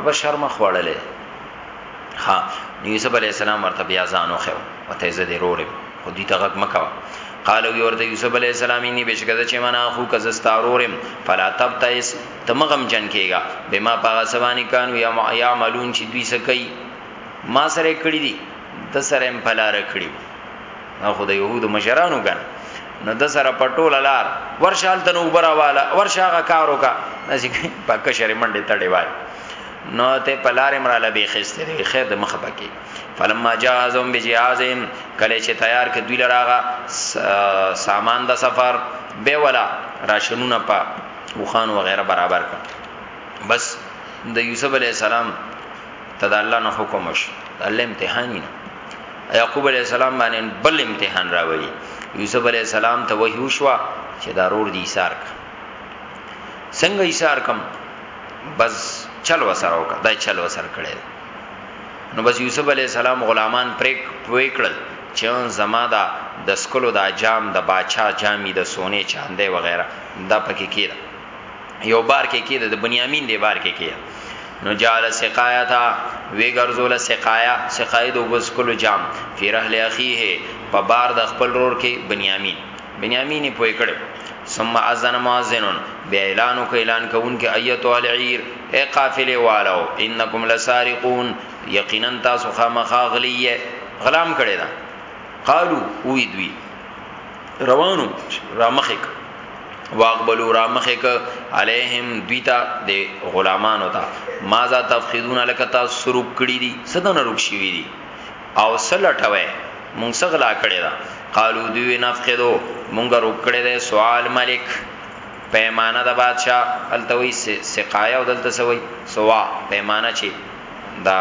ابا شرم خوړلې ها نو یوسف علی السلام ورته بیا ځان وخو وته زه دې رورم خو دې ته غږ مکوا قالو یو ورته یوسف علی السلام انی بشکره چې منا خو کز ستارورم فلا تبتئس تمغم جن کېګا بما پاغه سبانی کانو یا یعملون چې دوی سکی ما سره کړی دي د سره هم پلار کړی نو خو د يهودو مشرانو ګن نو د سره پټول لار ورشال ته نو براواله ورشاغه کارو کا نسی پکه شری منډه تړي وای نو ته پلار امرا لبی خسته دی خیر د مخ پکی فلما جاهزهم بجهازهم کله چې تیار ک دوی لراغه سامان د سفر به ولا راشنونه پا وخان وغیرہ برابر ک بس د یوسف علی السلام ته د الله نه حکم وش الله امتحاني نه یعقوب علی السلام باندې بل امتحان راوړي یوسف علی السلام ته وحی وشوا چې دا رور دی ایثار کا څنګه ایثار کم بس چل وسره وکړه دا چل وسره کړي نو بس یوسف علی السلام غلامان پریک پوی کړل چې زما دا د سکلو دا جام د باچا جامی د سونه چاندې وغیرہ دا پکې کېده یو بار کې کې د بنیامین دی بار کې کې نو جعل سقایا تا وی ګرځول سقایا سقای د وبس کلو جام فی رحل اخیه په بار د خپل رور کې بنیامین بنیامین په کړه ثم اذن مؤذن بیا اعلان کو اعلان کوون کې ایتو العیر اے قافله والو انکم لسارقون یقینا تاسو خامخا غلیه غلام کړي دا قالو وی دوی روانو رامخه ک واقبلو رامخه ک علیهم دویتا د غلامانو ته ماذا تفخذون لکتا سرک کړي دي صدن رک شي وي دي او سلټوي مونږ سغلا کړي دا قالو دوی نفقدو مونږ رک کړي ده سوال ملک پیمانه د بادشاہ التوي سقایا او دلته سوي سوا پیمانه چي دا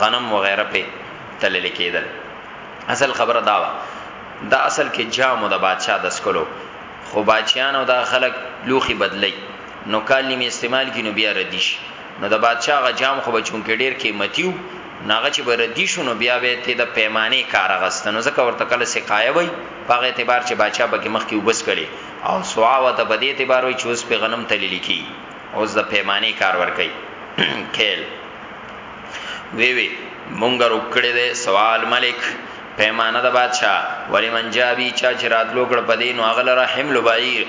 غنم وغیرہ په تلل کېدل اصل خبره دا و دا اصل کې جامو د بادشاہ د سکلو خو بادشاہان او دا خلک لوخي بدلی نو کال نیمه استعمال کی نو بیا ردیش نو د بادشاہ غ جام خو بچون کې ډیر قیمتیو ناغه چې به ردیش نو بیا به ته د پیمانه کار غستنو ځکه ورته کله سقایه وای په اعتبار چې بادشاہ به کې مخ کې وبس کړي او سوا وته په دې اعتبار وای چې اوس په غنم تللی کی اوس د پیمانې کار ورکوي کیل وی وی مونږ روکړې ده سوال ملک پیمانه د بادشاہ ولی منجابی چا چې راتلو کړ په دین واغل رحم لبعیر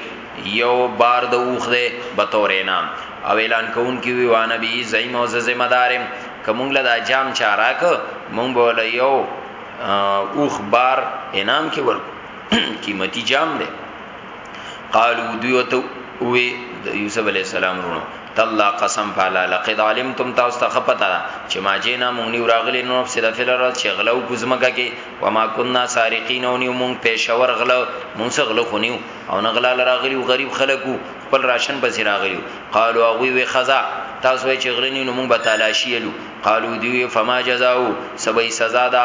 یو بار د اوخ ده به تور انعام او اعلان کون کی وی وانه بی زیم او ذمہ دارم کومګ له د جام چاراک مونږ بوله یو اوخ بار انعام کې ورکو قیمتي جام ده قالو دوی وته وی د یوسف علی السلام ورونو تالله قسم فعلا لقد علمتم تاسو ته خپتا چې ما جینا مونږ نیو راغلی نو په سیده فلر چې غلو کوزمګه کې و ما كنا سارقین او نیو مونږ پېښور غلو مونږ غلو خونیو او نه غلا راغلی غریب خلکو خپل راشن بس راغلی قالو هغه وی خزا تاسو چې غلنی نو مونږ به تلاشی یلو قالو دی فما جزاو سبې سزا دا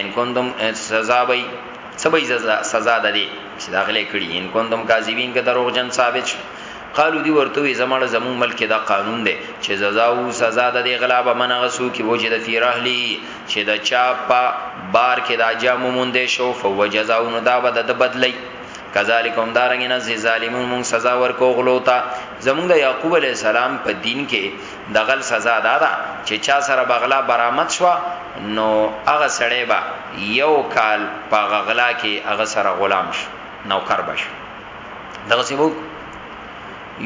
ان کوندم سزا بې سبې سزا ده چې داخله کړي ان کوندم کاذبین که دروغجن ثابت شي قالو دی ورته وی زمړه زمون ملک دا قانون دی چې سزا او سزا د غلا به منغه سو کې وجه د فیرهلی چې د چا په بار کې دا جام مونږ دی شو فوجزاو نو دا به د بدلی کذالک هم دارنګ نه زی ظالمون مون سزا ورکو غلوتا زمون د یعقوب علی السلام په دین کې د غل سزا دا ده چې چا سره بغلا برامت شو نو هغه سړی به یو کال په غغلا کې هغه سره غلام شو نوکر بشو دغه سیبو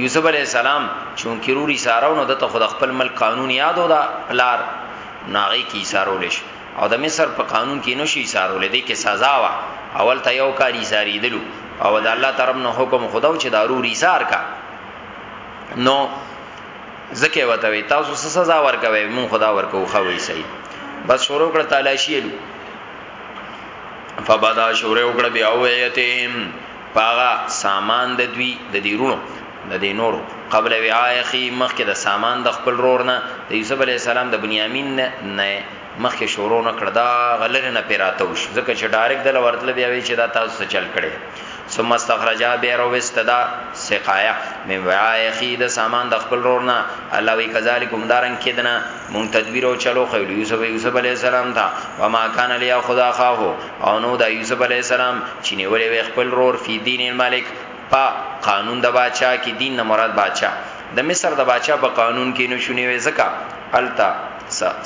یوسف علی السلام چونکی روري سارو نو دته خود خپل ملک قانون یادو دا پلار ناغي کی سارو لش او د مصر په قانون کې نشي سارو لدی کې سزا وا اول ته یو کاری ساری دلو او د الله ترم نو حکم خداو چې دارو ریسار کا نو زکه وته وی تاسو څه سزا ورکوي مون خدا ورکو خو وی سي بس شروع کړ تلاشی لو فبدا شروع کړ بیا ویتهم پاغا سامان د دوی د دیرونو د دې نورو قبل وعای اخی مخکې د سامان د خپل رور نه د یوسف علی السلام د بنیامین نه مخکې شروع نه کړ دا غلنه نه پیراتو شو ځکه چې ډایرک د لورتل بیا وی چې دا تاسو څه چل کړي ثم استخرجا بیر او استدا سقایا من وعای خید سامان د خپل رورنا الله وی کذالکم دارن کدنا مون تدبیر او چلو خیل یوسف یوسف علی السلام تھا و ما کان علی خدا خاه او نو د یوسف علی السلام چې نیولې خپل رور فی دین الملک په قانون د باچا کې دین نه مراد باچا د مصر د باچا په قانون کې نو شونی وي زکه التا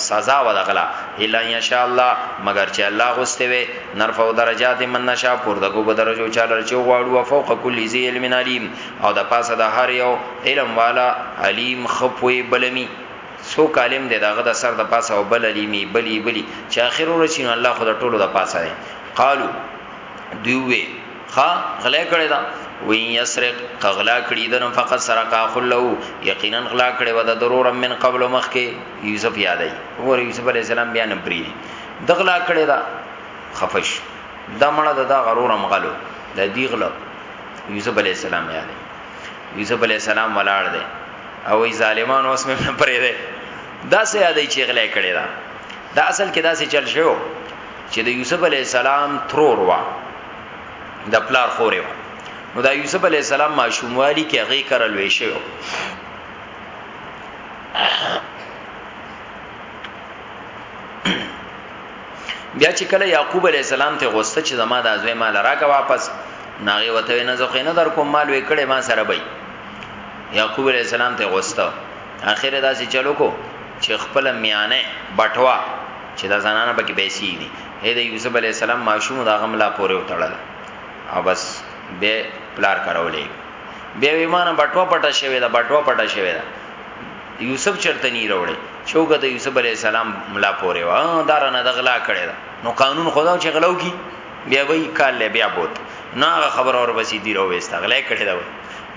سزا ودغلا الا ان شاء الله مگر چې الله غوسته وي نرفع درجات من نشا پر دغه به درجو چاله چې غواړو فوق کل ذی علم علیم او د پاسه د هر یو علم والا علیم خپوی بلمی سو کالم دی دغه د سر د پاسه او بل علیمی بلی بلی چې اخر ورسینو الله خدای ټولو د پاسه دی قالو دیوه خا غلا کړی دا وی یسرق کغلا کړی دا نو فقط سرقا خلو یقینا غلا کړی ودا ضرور من قبل مخکې یوسف یادای وګور یوسف علی السلام بیا نه پری دغلا کړی دا خفش دا مړه دا غرور مغلو دا دیغلو یوسف علی السلام یادای یوسف علی السلام ولاړ دی او ای ظالمان اوس مې نه پرې دی دا سه یادای چې غلا کړی دا دا اصل کې دا سه چل شو چې د یوسف علی السلام ترور وا د پلار خورې و نو دا یوسف علی السلام ماشوموالی کې هغه کرل وی شو بیا چې کله یعقوب علی السلام ته غوسته چې زما د ازوی مال راکا واپس ناغه وته نه زه خینه در کوم مال وکړې ما سره بې یعقوب علی السلام ته غوسته اخر دا چې چلو کو چې خپل میانه بټوا چې دا زنانه پکې پیسې دي هی د یوسف علیه السلام ماشوم دا غم لا پورې وتړل او بس به پلار کارولې بیا وی مانه بټوا پټه شوی دا بټوا پټه شوی دا یوسف چرته نی وروړي چوګه د یوسف علی السلام ملا پورې و دار نه دغلا کړي دا نو قانون خدا چې غلو کی بیا وی کال له بیا بوت نه خبر اور بسی دی رو وستا غلې کړي دا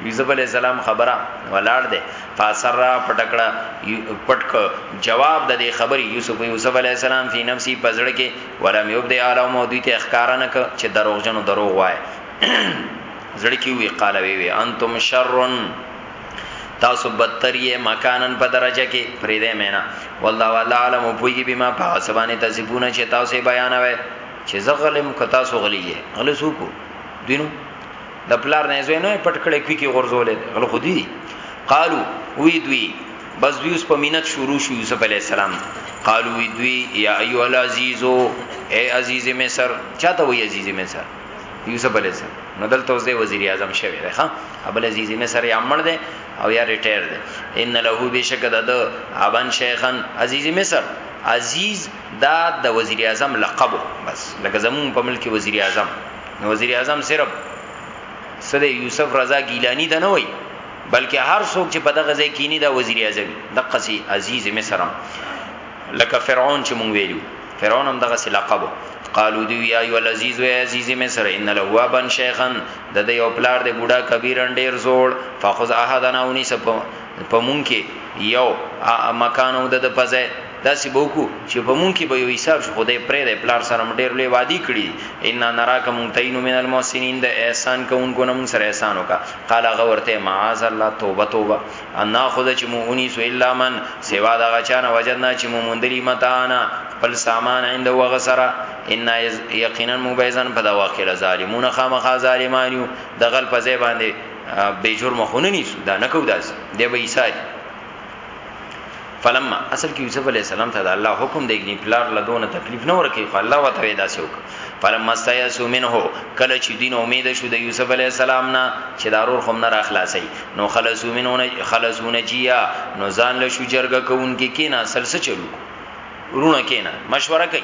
یوسف علی السلام خبره ولاړ ده فاسر پټکړه پټک جواب د دې خبرې یوسف یوسف علی السلام فی نفسی پزړه کې ولم یبد عالم او دوی ته اخکارنه ک چې دروغ جنو دروغ وای زړه کې وی قال وی وی انتم شرن تاسو بدتر یې مکانن په درجه کې پرې دې مینا والله والله عالم پوی بما په حسابانه تذبونه چې تاسو بیانوي چې زغلم کتا سو غلیه غلی سوکو دینو د پلار نه زوی نه پټ کړي کوي کې غرزولې غل خو دي قالو وی دوی بس دوی اوس په مینت شروع شو یوسف علی السلام قالو وی دوی یا ایو العزیزو اے عزیز مصر چاته وی عزیز مصر یوسف علی السلام نو دلته اوس د وزیر اعظم شوی دی ها ابل عزیز مصر یا مړ دی او یا ریټایر دی ان له بشک د ابن شیخن عزیز مصر عزیز دا د وزیر اعظم لقب بس لکه زمون په ملک وزیر اعظم نو وزیر اعظم صرف سره یوسف رضا ګیلانی ته نه وای بلکې هر څوک چې په دغه ځای کې نه دا وزیر اعظم دغه سي عزیز مصر لکه فرعون چې مونږ ویلو فرعون هم دغه سي لقب قالو دی یا ایو العزیز و عزیز مصر ان له ابن شیخن د د یو پلار د بوډا کبیرن ډیر زوړ فخذ احدنا ونی سپ په مونږ کې یو مکان او د پځه داسې بوکو چې په مونږ کې به یو حساب شو خدای پرې د پلار سره مډیر لوی وادي کړی ان نراک مونتین من المحسنین د احسان کوونکو نه مونږ سره احسان وکا قال غورته معاذ الله توبه توبه ان خدای چې مونږ سو الا من سوا د غچان وجدنا چې مونږ مندلی متانا خپل سامان عند وغسرا ان یقینا مبیزن په دا واقع ظالمون خامخا ظالمانیو د غل په ځای باندې به جرم خو نه نیسو دا نه کو داس دی به عیسی فلما اصل کې یوسف علی السلام ته الله حکم دی ګنی پلار لدون تکلیف نه ورکی خو الله وته ودا سوک فلما سیاسو منه کله چې دین امید شو د یوسف علی السلام نه چې دارور هم نه را خلاصي نو خلصو منه خلصونه جیا نو ځان له شو جرګه کوونکې کینا سلسله چلو رونه کینا مشوره کوي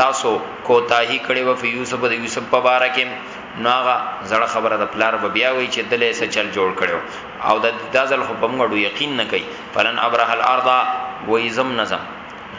تاسو کوتاهی کړي و فی یوسف د یوسف په باره کې ناغه زړه خبره د پلار به بیا وی چې دلې سه چل جوړ کړو او د دازل خو په موږ یقین نه کوي فلن ابرح الارض و یزم نظم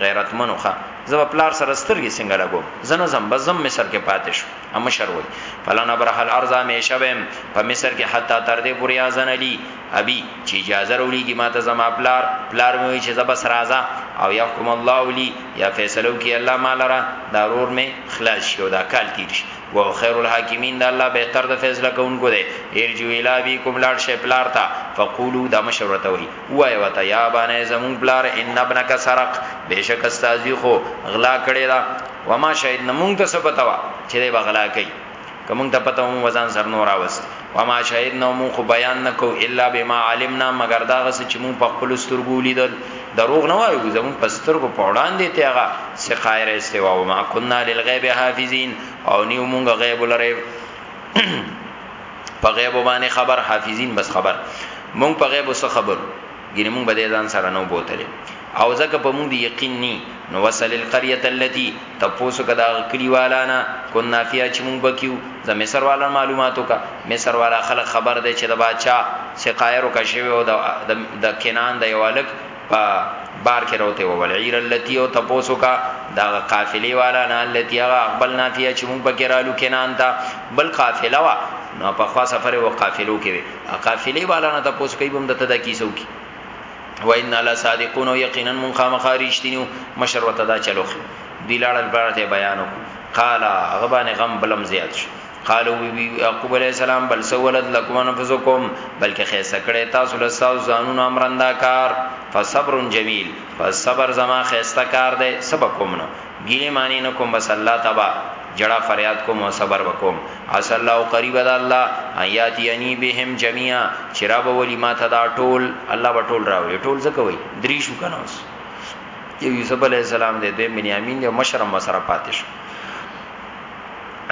غیرتمنو ښه زب پلار سره سترګې څنګه لګو زنه زم بزم مصر کې پاتې شو امشر وای فلن ابرح الارض همیشه بهم په مصر کې حتی تر دې پورې ازن علی ابي چې اجازه وروړيږي ماته زما پلار پلار مې وي چې زبس راځه او يحكم الله لي یا فیصلو کې الله مال را ضرور مې خلاص شو دا کال تیر شي او خير الحاکمین دا الله بهتر د فیصله کوونکو دی ارجو الی بكم لاړ شي پلار ته فقولو دا مشورته وي وای وته یا باندې زمون پلار ان ابنک سرق بهشک استاذی خو غلا کړی دا وما شهید نمونږ ته سبتوا چې دی بغلا کوي کوم ته پته مو وزن سر نور اوس وما شهدنا مو خو بیان نکو الا بما علمنا مگر دا غس چې مو په خپل سترګو لیدل دروغ نه وایو زمون په سترګو په وړاندې ته هغه سقایره استوا او ما كنا للغیب حافظین او نیو مونږ غیب لره په غیب باندې خبر حافظین بس خبر مونږ په غیب وسه خبر ګنې مونږ به دی ځان سره نه بوتلی او ځکه په مونږ دی یقین نی نو وصل القريه التي تپوسو کدا کلی والا نه کون نافیا چې مونږ بکیو د مصر والا معلوماتو کا مصر والا خلک خبر دی چې د بادشاہ سقایرو کا شوی او د کنان د یوالک په بار کې راوته وول عیر التي او تپوسو کا دا قافلی والا نه التي هغه اقبل نافیا چې مونږ بکرالو کنان تا بل قافله وا نو په خوا سفر او قافلو کې قافلې والا نه تاسو کوي بم دته د کیسو کی و ان لا صادقون یقینا من خامخارشتینو مشر وته دا چلوخ بلال برته بیانو قال غبان غم بلم زیات شو قالو وی وی یعقوب علیہ السلام بل سولت لکم انفسکم بلکې خیسه کړه تاسو له تاسو ځانونو امرندا کار فصبر جمیل فصبر زما خیسه کار دی سبقوم نه ګیلې مانې نه کوم بس الله ته به ژړا فریاد کوم او صبر به کوم عسی الله او قریبه ده الله ان یاتینی بهم جمیعا چې را به ولی ما ته دا ټول الله به ټول راولي ټول ځکه وای درې شو کنه اوس یو یوسف علی السلام دی دوی بنیامین دی مشرم وسره پاتې شو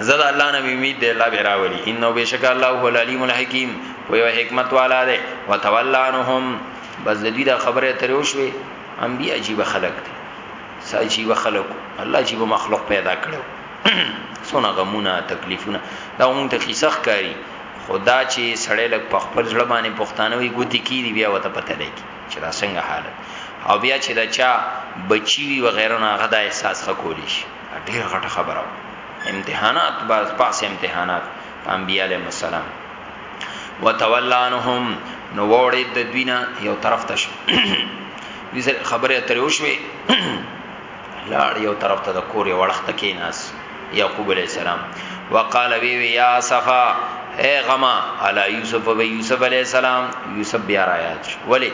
زړه الله نه امید دی الله به راولي انه بشک الله هو العلیم الحکیم و یو حکمت والا دی وتولانهم بس د دې خبره تر اوسه انبي عجیب خلق دي څه عجیب خلکو الله عجیب مخلوق پیدا کړو سونه غمونه تکلیفونه دا مونږ ته قصه ښکاری خدا چې سړی لګ په خپل ځړ باندې پښتانه وي ګوتی کی دی بیا وته پته لګي چې دا څنګه حالت او بیا چې دا چا بچی وی وغیرہ نه غدا احساس خکولی شي ډیر غټه خبره امتحانات باز پاس امتحانات انبیاء علیهم السلام وتولانهم نو وړي د دوینه یو طرف ته شو دې خبره اترې وشوي لاړ یو طرف ته د کور یو وړخت کې ناس یعقوب علی السلام وقال وی وی یا صفا اے غما علی یوسف و یوسف علی السلام یوسف بیا رايات ولی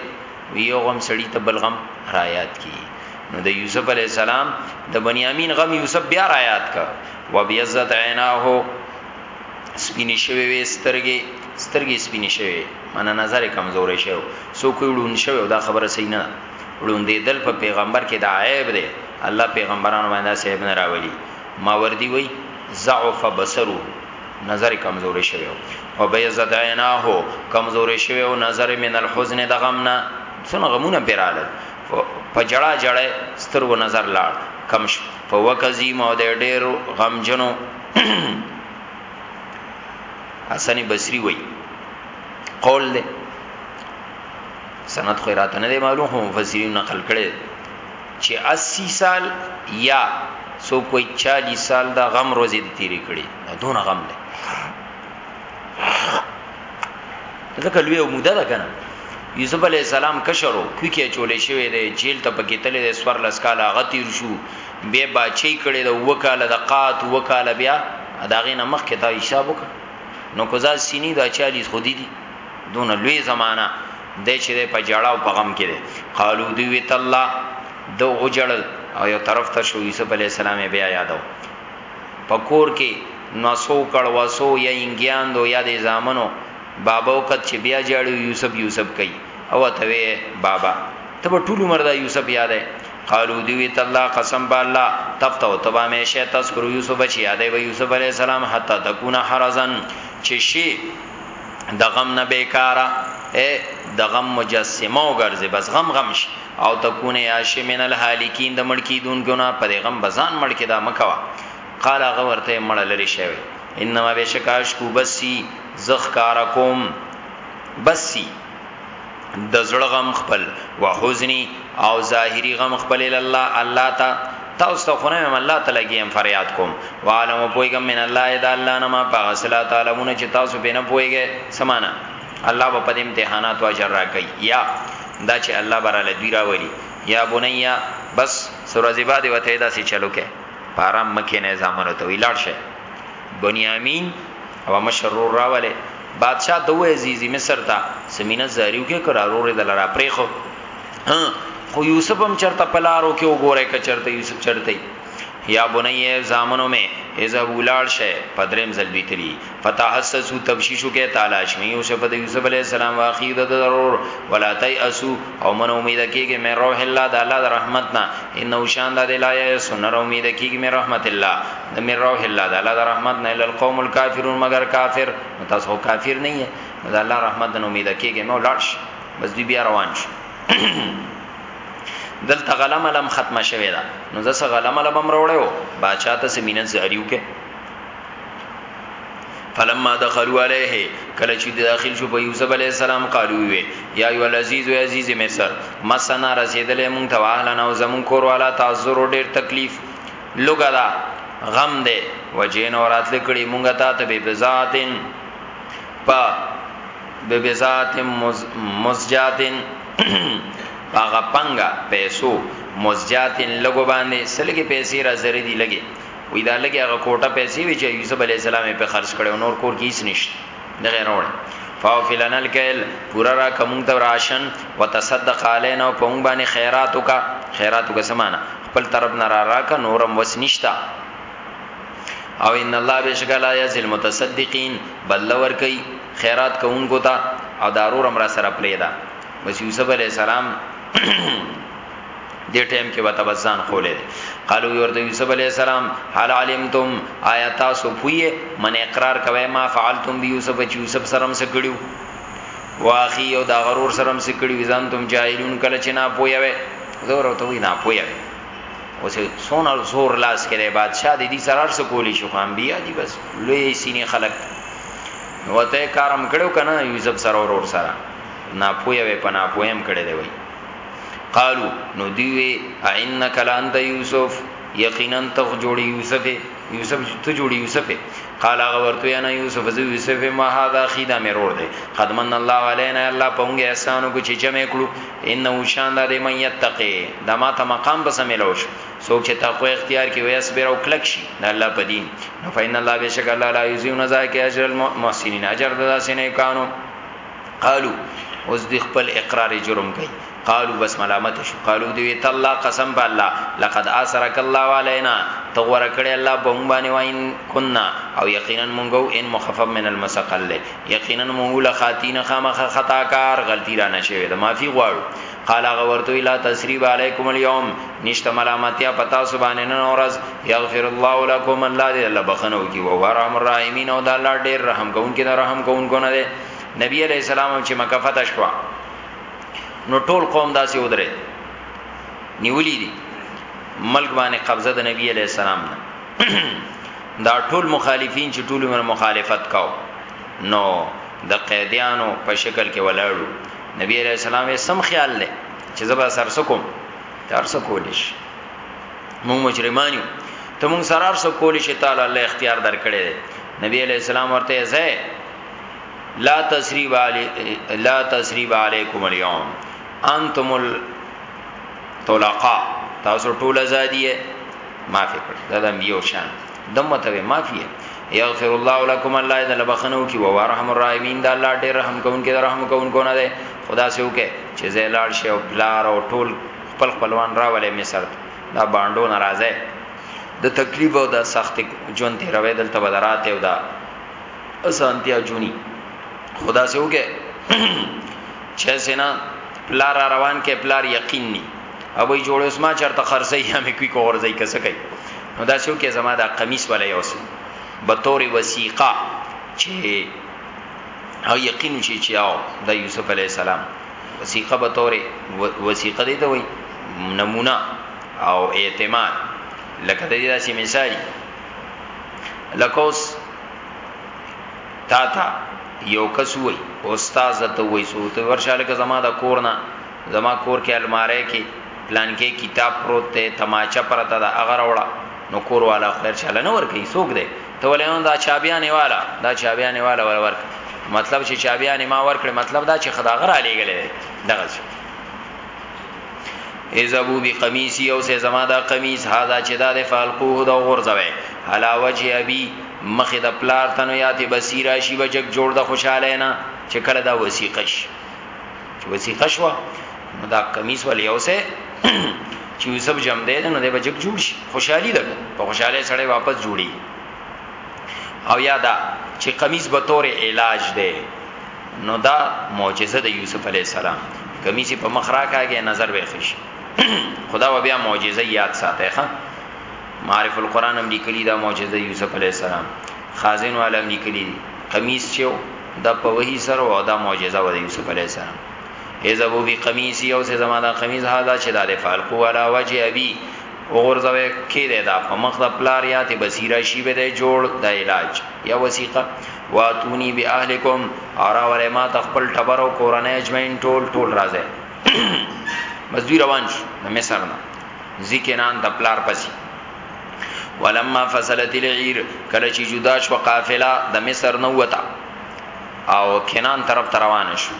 یو غم سړی ته بل غم رايات کی نو د یوسف علی السلام د بنیامین غم یوسف بیا رايات کا و بیزت عیناه سپینې شوی وې سترګې سترګې سپینې شوی معنی نظر کمزورې شو سو کوی ړوند شوی دا خبره صحیح نه ړوندې دل په پیغمبر کې دا عیب دی الله پیغمبرانو باندې صاحب نه راولي ما وردی وای ضعف بصرو نظر کمزورې شوی او بیزت عیناه کمزورې شوی او نظر من الحزن د غم نه څنګه غمونه پیراله په جړه جړه سترګو نظر لاړ کم شو په وکزی مو د ډیر غم جنو حسن بصری وای قول ده سند خو راته نه دی معلوم خو مفسرین نقل کړي چې 80 سال یا سو کوئی 40 سال دا غم روزي د تیری کړي دونه غم دی ځکه لوی موده ده کنه یوسف علی السلام کشرو کوکه چولې شوی دی جیل ته پکې تللی دی سور لسکاله غتیر شو بیا باچهی کړی د اووه کاله د قات اووه کاله بیا د هغې نه مخکې تا حساب وکړه نو کوزا سینی دا چالیس خو دي دي دونه لوی زمانه دی چې په جړه او په غم کې دی قالو دوی وی تالله د او جړل او یو طرف ته شو یوسف علی السلام بیا یادو پکور کې نسو کړه وسو یا انګیان دو یا د زامنو بابا وخت چې بیا جاړو یوسف یوسف کوي او ته بابا ته ټول عمر دا یوسف یادې قالو دیوی تالله قسم با الله تفتو تبا میشه تذکر یوسف چی یاده به یوسف علیہ السلام حتا تکون حرزن چی شی د غم نه بیکارا اے د غم مجسمه وګرځي بس غم غم شي او تکونه یا شی من الهالکین د مړکی دون ګنا پر غم بزان مړکی دا مکوا قال غورته مړ لری شوی انما بشکاش کو بسی زخ کارکم بسی د زړه غم خپل وحزنی او ظاهری غم خپل الله الله تا تاسو ته خونه مې الله تعالی ګیم فریاد کوم وعلم پویګم من الله اذا الله نه ما پاسلا تعالیونه چې تاسو به نه پویګې سمانا الله په دې امتحانات واجر راکړي یا دا چې الله براله دی راوړي یا بنیا بس سورځي باندې وته دا سي چلو کې پارام مکه نه زامن ته ویلاړ شه بنیامین او مشر رور راوله بادشاہ ته وې زیزی مصر ته سمینه زاریو کې قرارور د لرا پرېخو خو یوسف هم چرته پلارو کې وګوره ک چرته یوسف چرته یا بنیه زامنو می اذا ولار شه پدریم زلبی تری فتحسسو تبشیشو کې تالاش می یوسف د یوسف علی السلام واخی د ضرور ولا تای اسو او من امید کېږي مې روح الله د الله د رحمت نه انه شان د لا یا سنر امید کېږي مې رحمت الله د من روح الله د الله د رحمت نه الا القوم الكافرون مگر کافر تاسو خو کافر نه یې د الله رحمت نه امید کېږي نو لاړ شي بس دی بیا روان شي دلته غلم لم ختمه شوی دا نو زسه غلم لم هم راوړیو باچا ته سمینه زهریو کې فلما دخلوا عليه کله چې داخل شو په یوسف علی السلام قالو وی یا ایو العزیز و عزیز مصر مسنا رسیدلې مونږ ته واهلنا او زمون کور والا تعذر ډیر تکلیف لوګه دا غم دی وجین اورات لکړي مونږه تا ته به بذاتن په به بذات مزجاتن هغه پنګا پیسو مزجاتن لګو باندې سلګي پیسې را زری دی لګي وې دا لګي هغه کوټه پیسې وی چې یوسف علی السلام په خرج کړو نور کور کې هیڅ نشته دغه نور فاوفلن الکیل پورا را کوم ته راشن وتصدق علینا او پونګ باندې خیرات وکا خیرات وکا سمانا خپل طرف نه را راکا نورم وس نشتا او ان الله بشکل ایز المتصدقین بل ور کوي خیرات کوونکو ته او دارور امر سره پریدا بس یوسف علی السلام دې ټیم کې وته بزان خولې دي قالو ورته یوسف علی السلام حال علمتم آیا تاسو پوی من اقرار کوي ما فعلتم بی یوسف چې یوسف سره هم سکړیو واخی او دا غرور سره هم سکړیو ځان تم جاهلون کله چې نه پوی وي زور او ته وی نه پوی وي اوس سونه زور لاس کړي بادشاہ دې سرار سره کولی شو خام بیا دی بس لوی سینې خلق وته کارم کړو کنه یوسف سره ورور سره نه پوی وي پنا پویم کړي دی وای قالو نو دیوی ائنک لانت یوسف یقینا ته جوړی یوسف یوسف ته جوړی یوسف قال هغه ورته انا یوسف ز یوسف ما هذا خیدا مې رور دی قد من الله علینا الله پونګ احسانو کو چې جمع کړو انه شان د دې من یتقی دا ما ته مقام به سملوش سوک چې تقوی اختیار کی ویس بیر او کلک شي د الله په دین نو فین الله بشک الله لا یذیون ذاک اجر المحسنین اجر د داسې نه کانو قالو اوس دی خپل اقرار جرم کوي قالو بس ملامت شو قالو دی وی تعالی قسم په الله لقد اسرک الله علینا تو ور کړی الله په مونږ باندې واین کنا او یقینا مونږ ان مخفف من المسقل یقینا مونږ له خاتین خامخ خطاکار غلطی را نشوي د معافي غواړو قال هغه ورته لا تسریب علیکم اليوم نشته ملامتیا پتا سبحان نن اورز یغفر الله لكم الله دې الله بخنو کی او ارحم الراحمین او د الله ډیر رحم کوونکی د رحم کوونکو نه دی نبی علیہ السلام چې مکه فتح شو نو ټول قوم داسې ودره نیولی دي ملک باندې قبضه د نبی علیہ السلام نه دا ټول مخالفین چې ټول مخالفت کاو نو د قیدیانو په شکل کې ولاړو نبی علیہ السلام سم خیال لې چې زبا سر سکم تر سکولیش مون مجرمانیو ته مون سرار سکولیش تعالی الله اختیار درکړي دی نبی علیہ السلام ورته زه لا تسریب علی لا تسریب علیکم اليوم انتم الطلقاء تاسو ټول ازادی معافی کړ دا د یو شان دمه ته معافی یغفر الله لكم الله دې لبخنو کی و ورحم الرحیمین دا الله دې رحم کون کې رحم کون کو نه ده خدا سې وکه چې زیلال شه او پلار او ټول خپل خپلوان راولې مصر دا باندو ناراضه د تکلیف او د سخت ژوند دی روي دلته بدرات او دا اسانتیا جونی خدا سې وکه چې سینا پلار روان کې پلار یقین ني ابو جوړ اوس ما چرته خرڅي یا مې کوي کو ورځي کسه کوي نو دا شو کې زما دا قمیص ولا یوسو به تور وسیقه چې او یقین شي چې او د یوسف علی السلام وسیقه به تور وسیقه دی ته وای نمونه او اعتماد لکه د دې داسې مثال لکوس تا تا یو کس وای استاد ته وای سو ته ورشاله که زما د کورنا زما کور کې المارۍ کې پلانکې کتاب پروت دی تماچه پرته ده هغه راوړه نو کور والا خیر چاله نه ورکي څوک دی ته ولې نو دا چابيانې والا دا چابيانې والا ور ورک مطلب چې چابيانې ما ورکړي مطلب دا چې خدای غره لګلې دغه څه اذبو بی قمیسی او سه زما دا قمیس هاذا چې دا د فالقوه دا غورځوي علا وجه ابي مخ د پلار تنو یاتي بصیره شی بجک جوړ د خوشاله نه چې کله دا وسیقش چې وسیقه شو نو دا کمیس ولې اوسه چې یوسف جام دی نو دی بچک جوړ شي خوشحالي ده په خوشاله سړی واپس جوړي او یادا چې قمیص به تور علاج دی نو دا معجزه د یوسف علی السلام کمیس په مخ راکاږي نظر به خوش خدا و بیا معجزه یاد ساته ښا معرف القرآن هم لیکلی دا معجزه یوسف علی السلام خازن والا هم لیکلی قمیص چې د په وحی سره او دا معجزه و د یوسف علی السلام اذهبوا بقمیصی او سه زمانہ قمیص هاذا چې د فالقو علی وجه ابي وغورځوي کېده دا په مخ د پلار یا ته بصیره شی به د جوړ د علاج یا وسیقه واتونی به اهلکم اور اور ما تخپل ټبر او کورنۍ اجمعین ټول ټول راځي مزدوی روان شو د مصر نه ځکه نان د پلار پسی ولما فصلت العير کله چې جدا شو قافله د مصر نو وتا او کنان طرف ته روان شو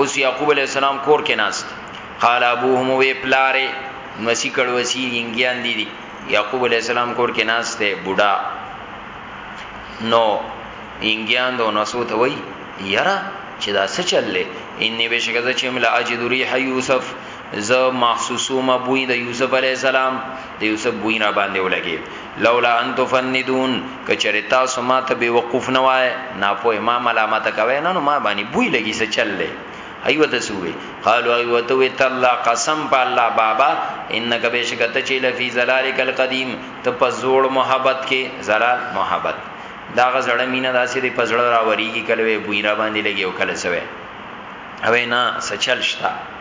اوس يعقوب عليه السلام کور کې ناست قال ابوهم وی پلاره نوسی کړوسی انګیان دي دي يعقوب عليه السلام کور کې ناست ته بوډا نو انګیان دو نسو ته وی یرا چې دا څه چللې ان بشکزه چې مل اجد ريح یوسف زه محسوسوم بوی د یوسف علیه السلام د یوسف بوی را باندې ولګید لولا ان تفندون کچره تاسو ما ته به وقوف نه وای نه پوه ما ملامت کوي نه نو ما باندې بوی لګی څه چل لې ایو ته سوې قالو ایو ته وی تعالی قسم په الله بابا انک بشکته چې لفی زلالک القدیم ته په زوړ محبت کې زلال محبت دا غزړه مینا داسې دی په زړه راوریږي کله وی بوی را باندې لګي او کله سوې اوې نه سچل شتا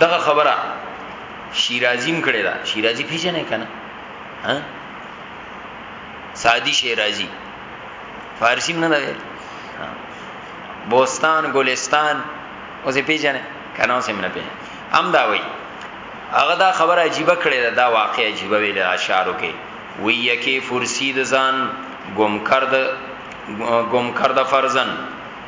دغه خبره شیرازیم کړی دا شیرازی پیژنې کنه ها سادی شیرازی فارسی نه دی بوستان ګلستان اوسې پیژنې کنه اوسې نه پیژنې هم دا وای هغه دا خبره عجیبه کړې ده دا واقع عجیبه ویل اشعارو کې وی یکی فرسی د ځان گم کرد گم کرد فرزن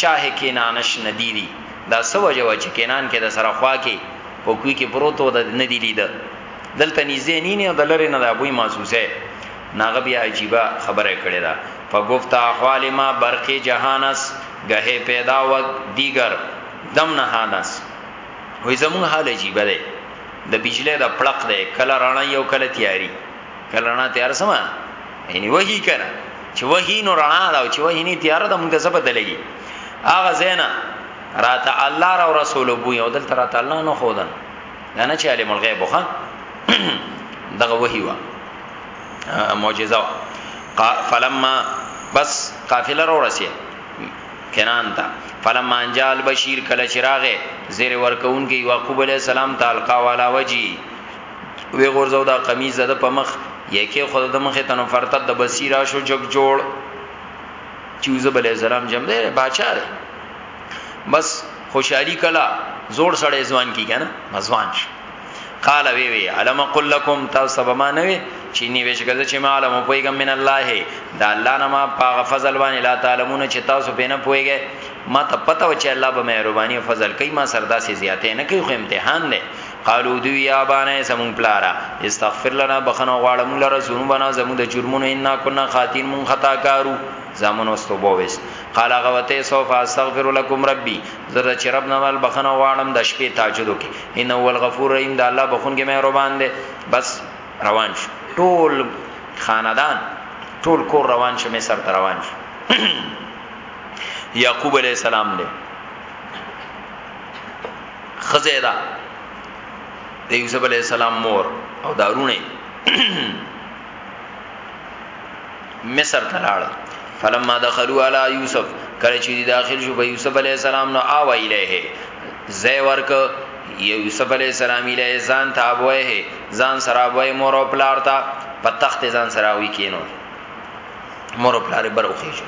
چاهې کېنانش نه دي دي دا څه وجه وه چې کېنان کې درسره خوا کې په کوی کې پروت و ده نه دي لیده دلته نږدې نی نه او د لرې نه دا بوی محسوسه نه هغه بیا عجیبه خبره کړې ده په ګفته احوال ما برق جهانس ګهې پیدا وګ دیګر دم نهانس وې زمون حال عجیبه ده د بجلی د پړق ده کله رڼای او کله تیاری کله نه تیار سما یعنی وحی کړه چې وحی نو رڼا دا چې وحی نه تیار د موږ څه پته لګي هغه زینا راته الله را رسول بو یو دل تر الله نو خودن دا نه چې علم الغیب خو دغه وحی وا معجزه فلما بس قافله را ورسیه کنان تا فلما انجال بشیر کله چراغه زیر ورکون کی یعقوب علیہ السلام تعلقا والا وجی وی غورځو دا قمیز د په مخ یکه خود د مخه تنو فرتد د بصیرا شو جګ جوړ چوزه بل السلام جام دی باچا دی بس خوشحالی کلا زور سړی ځوان کی کنه مزوان شي قال وی وی علم قل لكم تاسو به ما نه وی چې نیوش غزه چې ما علم پویګم من الله دا الله نه ما پاغه فضل باندې لا تعلمون چې تاسو به نه پویګه ما ته پته و چې الله به مهرباني او فضل کوي ما سردا سي زیاتې نه کوي خو امتحان دی قالو دوی یا بانه زمون پلارا استغفر لنا بخنه غواړه مونږ لره ذنوبنا زمون د جرمونو ان کنا خاطین مون خطا کارو زمون واستو بوویس قال غوته سوف استغفر لكم ربي زره چې رب نوال بخنه غواړم د شپې تاجدو کې ان هو الغفور رحیم د الله بخون کې مهربان دی بس روان شو ټول خاندان ټول کور روان شو مې سر روان شو یعقوب علیہ السلام له خزه دا د یوسف علی السلام مور او دارونه مصر ته لاړه فلما دخلوا علی یوسف کله چې داخل شو په یوسف علی السلام نو آو الیه زې ورک یوسف علی السلام الیه ځان ته ابوه ځان سره ابوه مور او پلار ته په تخت ځان سره وی کینو مور او پلار بر اوخیږي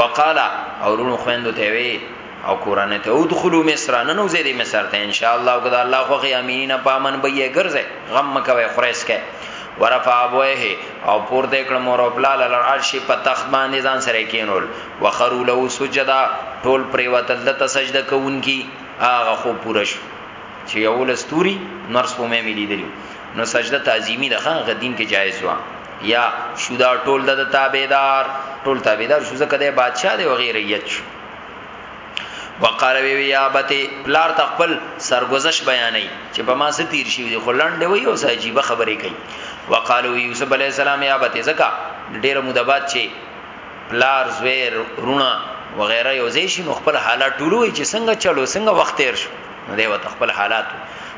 وقالا اورونو خويندو ته وی او قران ته او دخلو مصر نه نو زیدې مصر ته ان شاء الله وکړه الله خو غي امینین پامن به یې ګرځي غم مکوي خریس کې ورفع ابوه او پور دې کړ مور او بلال العرش په تخت باندې ځان سره کینول وخرو له سجدا ټول پریوتل د تسجده کوونکی هغه خو پوره شو چې یو لستوري نرس په مې ملي دي نو سجده تعظیمی ده هغه دین کې جایز و یا شودا ټول د تابعدار ټول تابعدار شو ځکه د بادشاہ دی وغیرہ یت شو وقال وی وی ابته پلار تخپل سرگذش بیانې چې په ما سره تیر شي خو لاندې وی او ساجيبه خبرې کوي وقالو یوسف علی السلام یا ابته زکا ډیره مدبات چې پلار زویر رونه وغیرہ یو ځای شي نو خپل حالات ټولوي چې څنګه چلو څنګه وخت تیر شو نو دی وته خپل حالات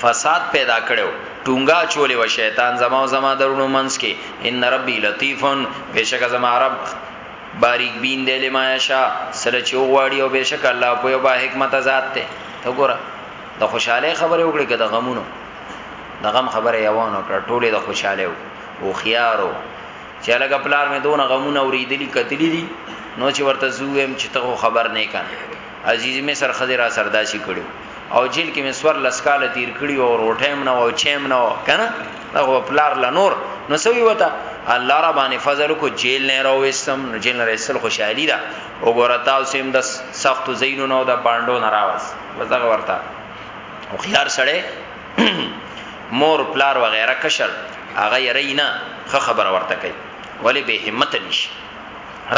فساد پیدا کړی وو، ټونګه اچولې وه شیطان زما او زما د وروڼو منځ کې، ان ربی لطیف، بېشکه زما رب باریک بین دی، لما یشاء، څه له چې وغواړي، او بېشکه الله پوه او باحکمته ذات دی. ته ګوره د خوشحالۍ خبرې وکړې که د غمونو؟ د غم خبره یې ونه کړه، ټول یې د خوشحالۍ وکړې. هوښیار وو، چې هلکه پلار مې دونه غمونه اورېدلي، کتلي دي، نو چې ورته زه ووایم چې ته خو خبر نه یې که نه؟ عزیزی مصر ښځی راسره داسی کړی او جیل کې مې سور لس کال تیر کړی او روټیم نه او چیم نه کنه هغه پلار لا نور نو سوي وتا الله را باندې فضل کو جیل نه راوستم نو جیل نه رسل خوشحالي ده وګوره تاسو هم د سخت زینو نو د باندو نه راوس وزغه ورتا او خيار سړی مور پلار وغیرہ کشر هغه یې رینا خه خبر ورته کوي ولی به همت نشي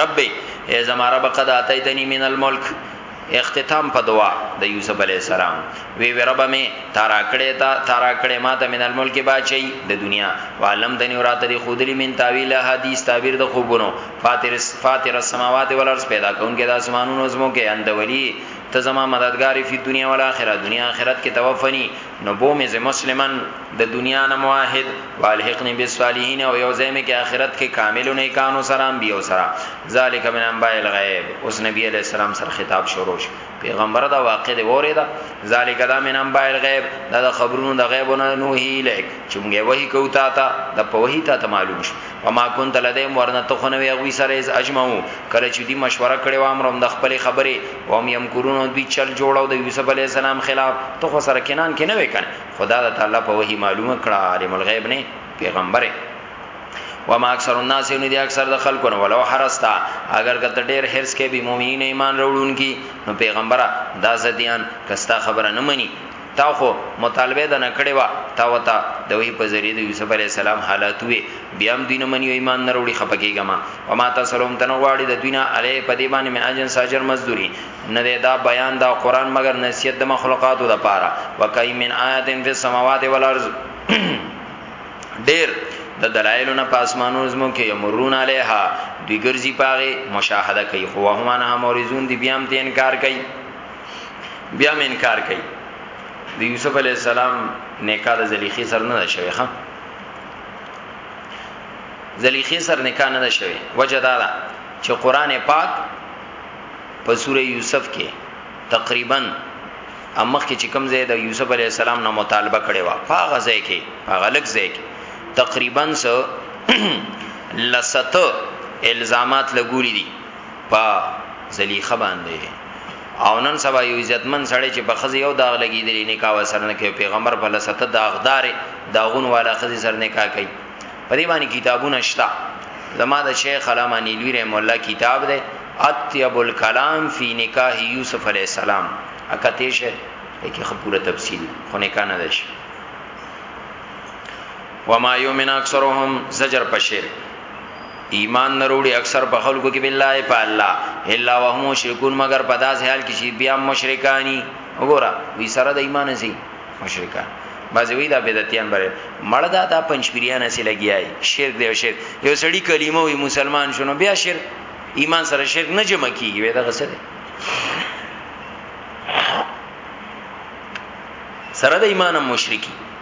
رب ای زما رب قد اتیتنی من الملک اختتام په دعا د یوسف علی السلام وی وی رب می تارا کړه تا تارا کړه ما ته من الملک باچی د دنیا عالم د نیورات دی خودلی من تعویل حدیث تعبیر د خوبونو فاتر فاتر السماوات والارض پیدا کونکي د اسمانونو زمو کې اندولی ته زما مددگاری فی دنیا والآخرت دنیا آخرت کې توفنی نو بو مې زه مسلمان د دنیا نه موحد والحقنی بالصالحین او یو زمې کې آخرت کې کامل نه کانو سره انبیو سره ذالک من انباء الغیب اوس نبی علیہ السلام سره خطاب شروع شو پیغمبر دا واقع دی وره دا ذالک دا من انباء الغیب دا, دا خبرونو د غیبونو نوحی الیک چې موږ وਹੀ کوتا تا د په وਹੀ تا ته معلوم شو وما كنت لديهم ورنه ته خو نه وې هغوی سره اذ اجمعو کله چې دوی مشوره کړې وه امرهم د خپلې خبرې وهم یمکرون او دوی چل جوړو د یوسف علیه السلام خلاف ته خو سره کنان کې نه وې کنه خدا د تعالی په وحی معلومه کړه عالم الغیب نه پیغمبره وما اکثر الناس یو ندی اکثر د خلکو نو ولو حرستا اگر کته ډیر هرڅ کې به مؤمنین ایمان وروړونکي نو پیغمبره دا زديان کستا خبره نه مني تا خو مطالبه د نه کړي وا تا وتا د وی په ذریعه د یوسف علی السلام حالات وی بیا هم دین منی ایمان نه وروړي خپکیګه ما او ما تاسو لوم تنغواړي د دینه علی په دی باندې من اجن ساجر مزدوری نه دا بیان دا قران مگر نصیحت د مخلوقاتو د پاره وکای من آیات فی السماوات والارض ډیر د دلایل نه پاسمانو زمو کې یمرون علیها دوی ګرځي پاغه مشاهده کوي خو هما نه مورزون دی بیا هم ته انکار کوي بیا مې انکار کوي د یوسف علی السلام نکاح د زلیخی سر نه شوی ښا زلیخی سر نکاح نه شوی وجه دا ده چې قران پاک په سوره یوسف کې تقریبا امخ کې چې کوم ځای د یوسف علی السلام نه مطالبه کړي وا هغه ځای کې هغه لک ځای کې تقریبا سو لسته الزامات لګولې دي په زلیخه باندې او نن سبا یو عزتمن سړی چې په خزي یو داغ لګیدلی نکاح وسره نه کوي پیغمبر په لسته داغدار داغون والا خزي سره نکاح کوي په دې باندې کتابونه شته زما د شیخ علامه نیلوی رحم الله کتاب دی اطیب الکلام فی نکاح یوسف علی السلام اکته شه کې خپوره تفصیل خو نکاح نه ده شي وما یومن اکثرهم زجر پشیر ایمان نروړي اکثر په خلکو کې بالله په الله الا وهم مشرکون مگر په داس حال کې چې بیا مشرکانی وګوره وی سره د ایمان سي مشرکان بعضی وی دا بدعتيان بره مړ دا دا پنځپیریان سي لګیای شرک دی شرک یو سړی کلمه وی مسلمان شونه بیا شرک ایمان سره شرک نه جمع کیږي وی دا غسه دی سره د ایمان مشرکی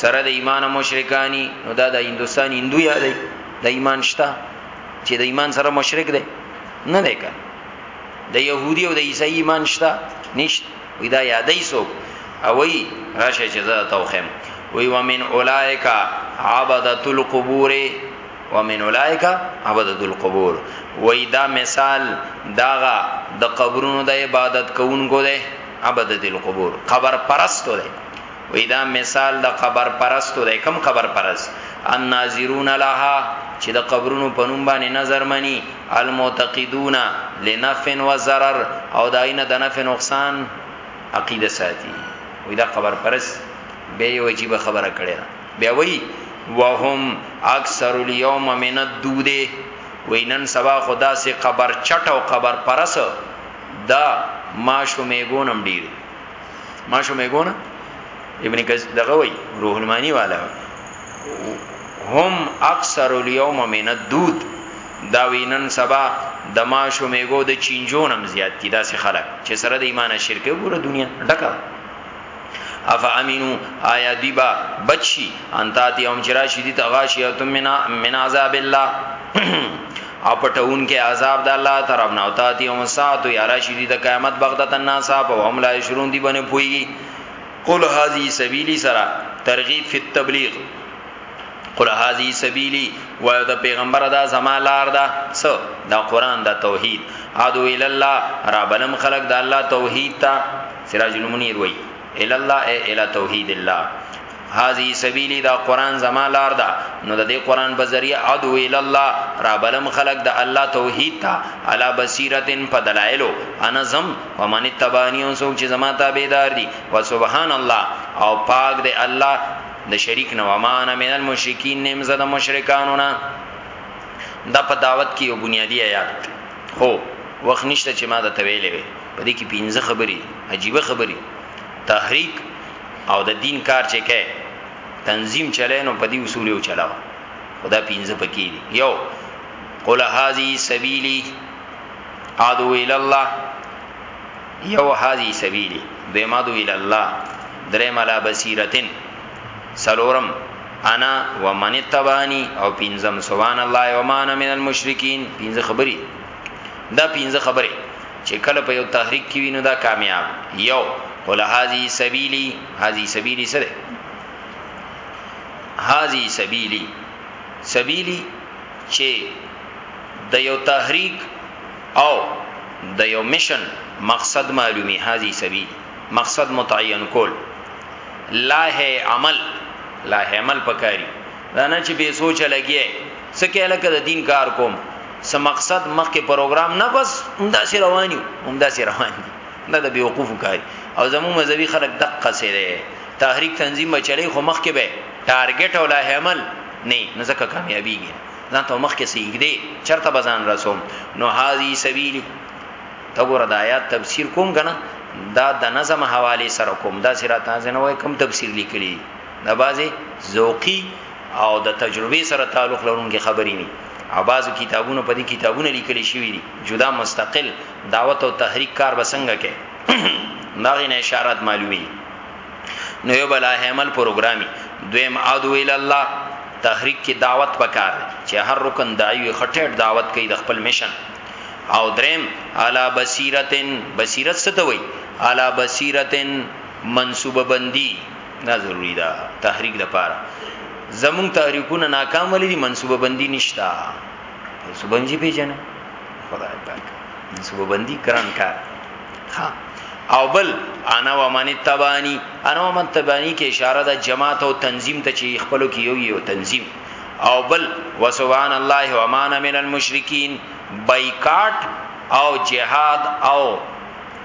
سره د ایمان مشرکانی نو دا د هندستان هندو یا دی د ایمان شته چې د ایمان سره مشرک دی نه دی کړ د يهودي او د عیسائی ایمان شته نشت وی دا یادای سو او وی راشه چې زه توخم وی ومن اولائک عبدت القبور ومن اولائک عبدت القبور وی دا مثال داغه د قبرونو د عبادت کوونکو دی عبدت القبور قبر پرستو دی وی دا مثال د قبر پرستو دی کم قبر پرست الناظرون لها چې د قبرونو په نوم باندې نظر مني المعتقدون لنف و ضرر او داینه د نفع نقصان عقیده ساتي وی دا قبر پرست به یو عجیب خبره کړي بیا وی وهم اکثر اليوم من الدود وینن سبا خدا سي قبر چټ او قبر پرس دا ما شومې ګونم ډیر ما شو مې ګونه ابن کز دغه وی روح المانی والا هم اکثر اليوم من الدود دا وینن سبا د ما شو مې ګو د چینجون هم زیات کی دا سه خلک چې سره د ایمان شرک ګوره دنیا ډکه اف امینو آیا دیبا بچی انتا تی هم چرا شدی تغاشیتم من من عذاب الله او پټون کې عذاب د الله طرف نه او تاتی هم ساعت یا راشي دي د قیامت بغدت الناس په هم لا شرون دي باندې پوي قل هذه سبیلی سرا ترغیب فی التبلیغ قل هذه سبیلی و د پیغمبر دا زما لار دا س دا قران دا توحید ادو ال الله ربلم خلق دا الله توحید تا سراج المنیر وای ال الله ای ال توحید الله هذه سبیلی دا قران زما لار ده نو د دې قران په ذریعہ ادعو ال الله را بلم خلق د الله توحید ته علا بصیرتن په دلایلو انا زم ومن تبانی او سوچ زما تابعدار دي وسبحان الله او پاک دی الله د شریک نو امانه من المشرکین نیم زده مشرکانو نه دا په دعوت کې یو بنیادی آیات هو وخت نشته چې ما دا تویلې وي په دې کې پنځه خبرې عجیب خبرې تحریک او د دین کار چې کې تنظیم چلای نو په دې اصول یو چلاو خدا پینځه پکې دي یو قل هذه سبیلی ادعو الی الله یو هذه سبیلی دویم ادعو الی الله دریم علی بصیرتن سلورم انا ومن تبانی او پینځم سبحان الله ومانا من المشرکین پینځه خبرې دا پنځه خبره چې کله په یو تحریک کې وینو دا کامیاب یو قل هذه سبیلی هذه سبیلی سره هذه سبیلی سبیلی چې د یو تحریک او د یو مشن مقصد معلومی هذه سبیل مقصد متعین کول لاه عمل لاه عمل پکاري دا نه چې به سوچ لګي څه کې لکه د دین کار کوم سم مقصد مخکې پروګرام نه بس همدا سي رواني همدا سي روان دي نه د بیوقوف کاری او زمو مذهبي خلک دقه سي دي تحریک تنظیم به چلی خو مخکې به ټارګټ او لاه عمل نه نه ځکه کامیابیږي ځان ته مخکې سیګ دي چرته بزان رسوم نو هاذي سبیل تا ګور د آیات تفسیر کوم کنه دا د نظم حواله سره کوم دا سره تاسو نه وای کوم تفسیر لیکلی دا بازي ذوقي او د تجربې سره تعلق لرونکي خبرې دي او بعضو کتابونو په دې کتابونه لیکل شوی دي جدا مستقل دعوت او تحریک کار بسنګ کې ناغې نه اشارات معلومي نو یو بل اهمل پروګرامي دویم ادو ال الله تحریک کې دعوت پکار چې هر رکن دایو خټه دعوت کوي د خپل میشن او دریم علا بصیرتن بصیرت څه ته وای علا بصیرتن منصوبه بندي دا ضروری ده تحریک د پاره زمون تحریکونه ناکام ولې دي منصوبه بندي نشتا منصوبه بندي پیژنه خدای پاک منصوبه بندي کران کار ها او بل انا و من تبانی انا و من تبانی کې اشاره ده جماعت او تنظیم ته چې خپلو کې یو یو تنظیم او بل وسبحان الله و امان من المشرکین بایکاټ او جهاد او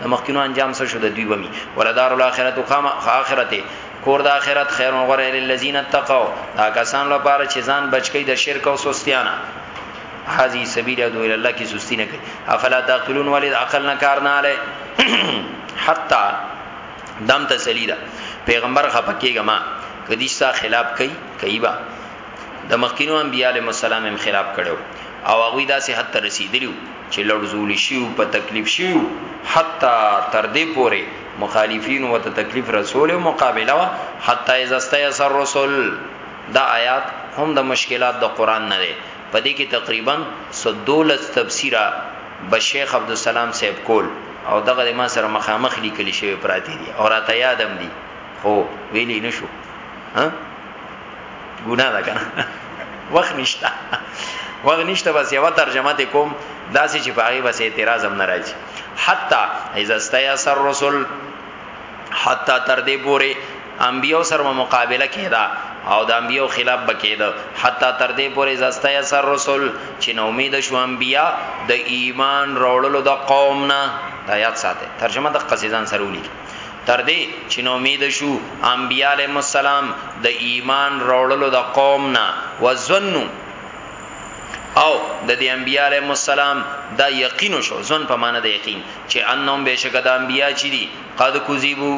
د مخکینو انجام سره شو د دوی بمی ولدار الاخرت قام اخرته کور د اخرت خیر او غره للذین اتقوا دا کسان لپاره چې ځان بچکی د شرک او سستیانه حاجی سبیل ادو ال الله کی سستی نه کوي افلا تاقلون ولید عقل نه کار نه اله حتا دم تسلیدا پیغمبر خپکیګه ما کدی سا خلاف کوي کوي با د مخکینو انبیاء علیهم السلام هم خلاف کړو او هغه داسې حد ته رسیدلیو چې لړزول شوي او په تکلیف شوي وو، حتی تر دې پورې مخالفینو ورته تکلیف رسولی او مقابله وه، حتی اذا استیأس الرسل دا آیات هم د مشکلات د قرآن نه دی، په دې کې تقریبا څه دولس تفسیره به شیخ عبدالسلام صاحب کول او دغه د ما سره مخامخ لیکل شوي پراتې دي او راته یاد هم دي خو ویلی نشو. ګناه ده کنه وخت نشته وخت نشته بس یو ترجمه ته کوم داسې چې پاغي بس اعتراض هم ناراضي حتا اذا استیا سر رسول حتا تر دې پوري انبیو سره مقابله کیدا او د انبیو خلاف بکیدا حتا تر دې پوري زستای سر رسول چې نو امید شو انبیا د ایمان راوړلو د قوم نه د یاد ساته ترجمه د قصیدان سره ولیکي تر دې چې نا امید شو انبیا علیهم السلام د ایمان راوړلو د قوم نه وزنو او د دې انبیاء علیهم السلام دا یقین شو ځن په معنی د یقین چې انهم بشک د انبیاء چي دي قد کوذبو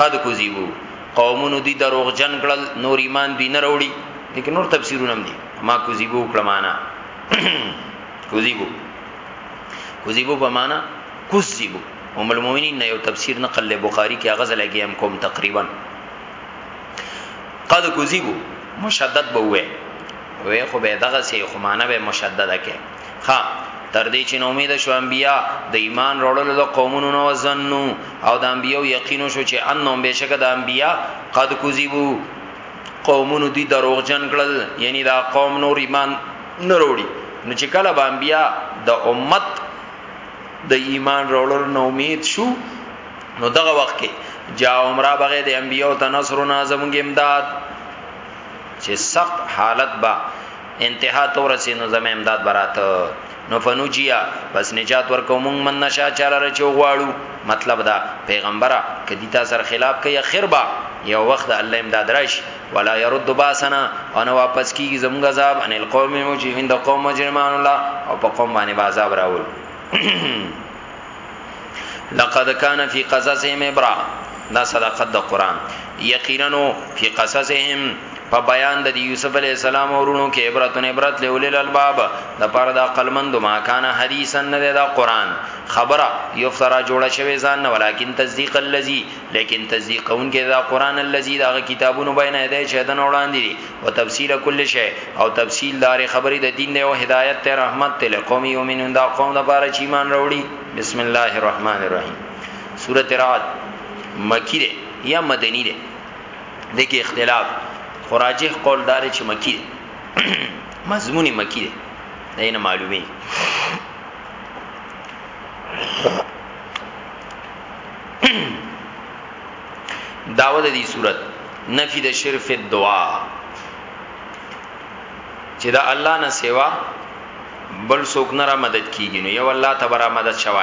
قد کوذبو قومونو دي دروغ جن کړل نور ایمان دي نه وروړي لیکن نور تفسیرونه هم دي ما کوذبو کړه معنا کوذبو کوذبو په معنا کذبو ام المؤمنین نه یو تفسیر نقل له بخاری کې هغه ځل کې هم کوم تقریبا قد کذبو مشدد به وې وې خو به دغه سي خو معنی به مشدده کې ها تر دې چې نو امید شو انبیا د ایمان وروړلو د قومونو نو زنو او د انبیو یقینو شو چې انهم بشک د انبیا قد کذبو قومونو دی دروغجن کړل یعنی دا قوم نور ایمان نه وروړي نو چې کله به انبیا د امت د ایمان وروړل نو امید شو نو دغه وخت کې جا عمره بغیر د انبیو تنصر نه زموږ امداد چې سخت حالت با انتها تور سي نو زموږ امداد براته نو فنوجیا پس نجات ورکو مونږ من نشا چاره رچو غواړو مطلب دا پیغمبره کدی تا سر خلاف کوي خیر با یو وخت الله امداد راشي ولا يرد باسنا او نه واپس کیږي زموږ عذاب ان القوم مجرمین د قوم مجرمان الله او په قوم باندې عذاب راول لقد كان في قصصهم ابرا دا صداقت د قران یقینا فی قصصهم په بیان د یوسف علی السلام ورونو کې عبرتون عبرت له اولل الباب د پاره د عقلمند ما کان حدیثا نه دا قران خبره یو فترا جوړه شوی ځان نه ولیکن تصدیق الذی لیکن تصدیق کون کې دا قران الذي دا کتابونو بین ایده شهدن وړاندې دي او تفصیل کل شی او تفصیل دار خبرې د دین او هدایت ته رحمت تل قوم یومنون دا قوم د پاره چې ایمان وروړي بسم الله الرحمن الرحیم سوره رعد مکی ده یا مدنی ده دغه اختلاف خراجه قول دار چې مکی ده مضمون مکی ده دا نه معلومه داوود دی صورت نفی د شرف الدعا چې دا الله نه سیوا بل څوک نه را مدد کیږي نو یو الله تبارک مدد شوه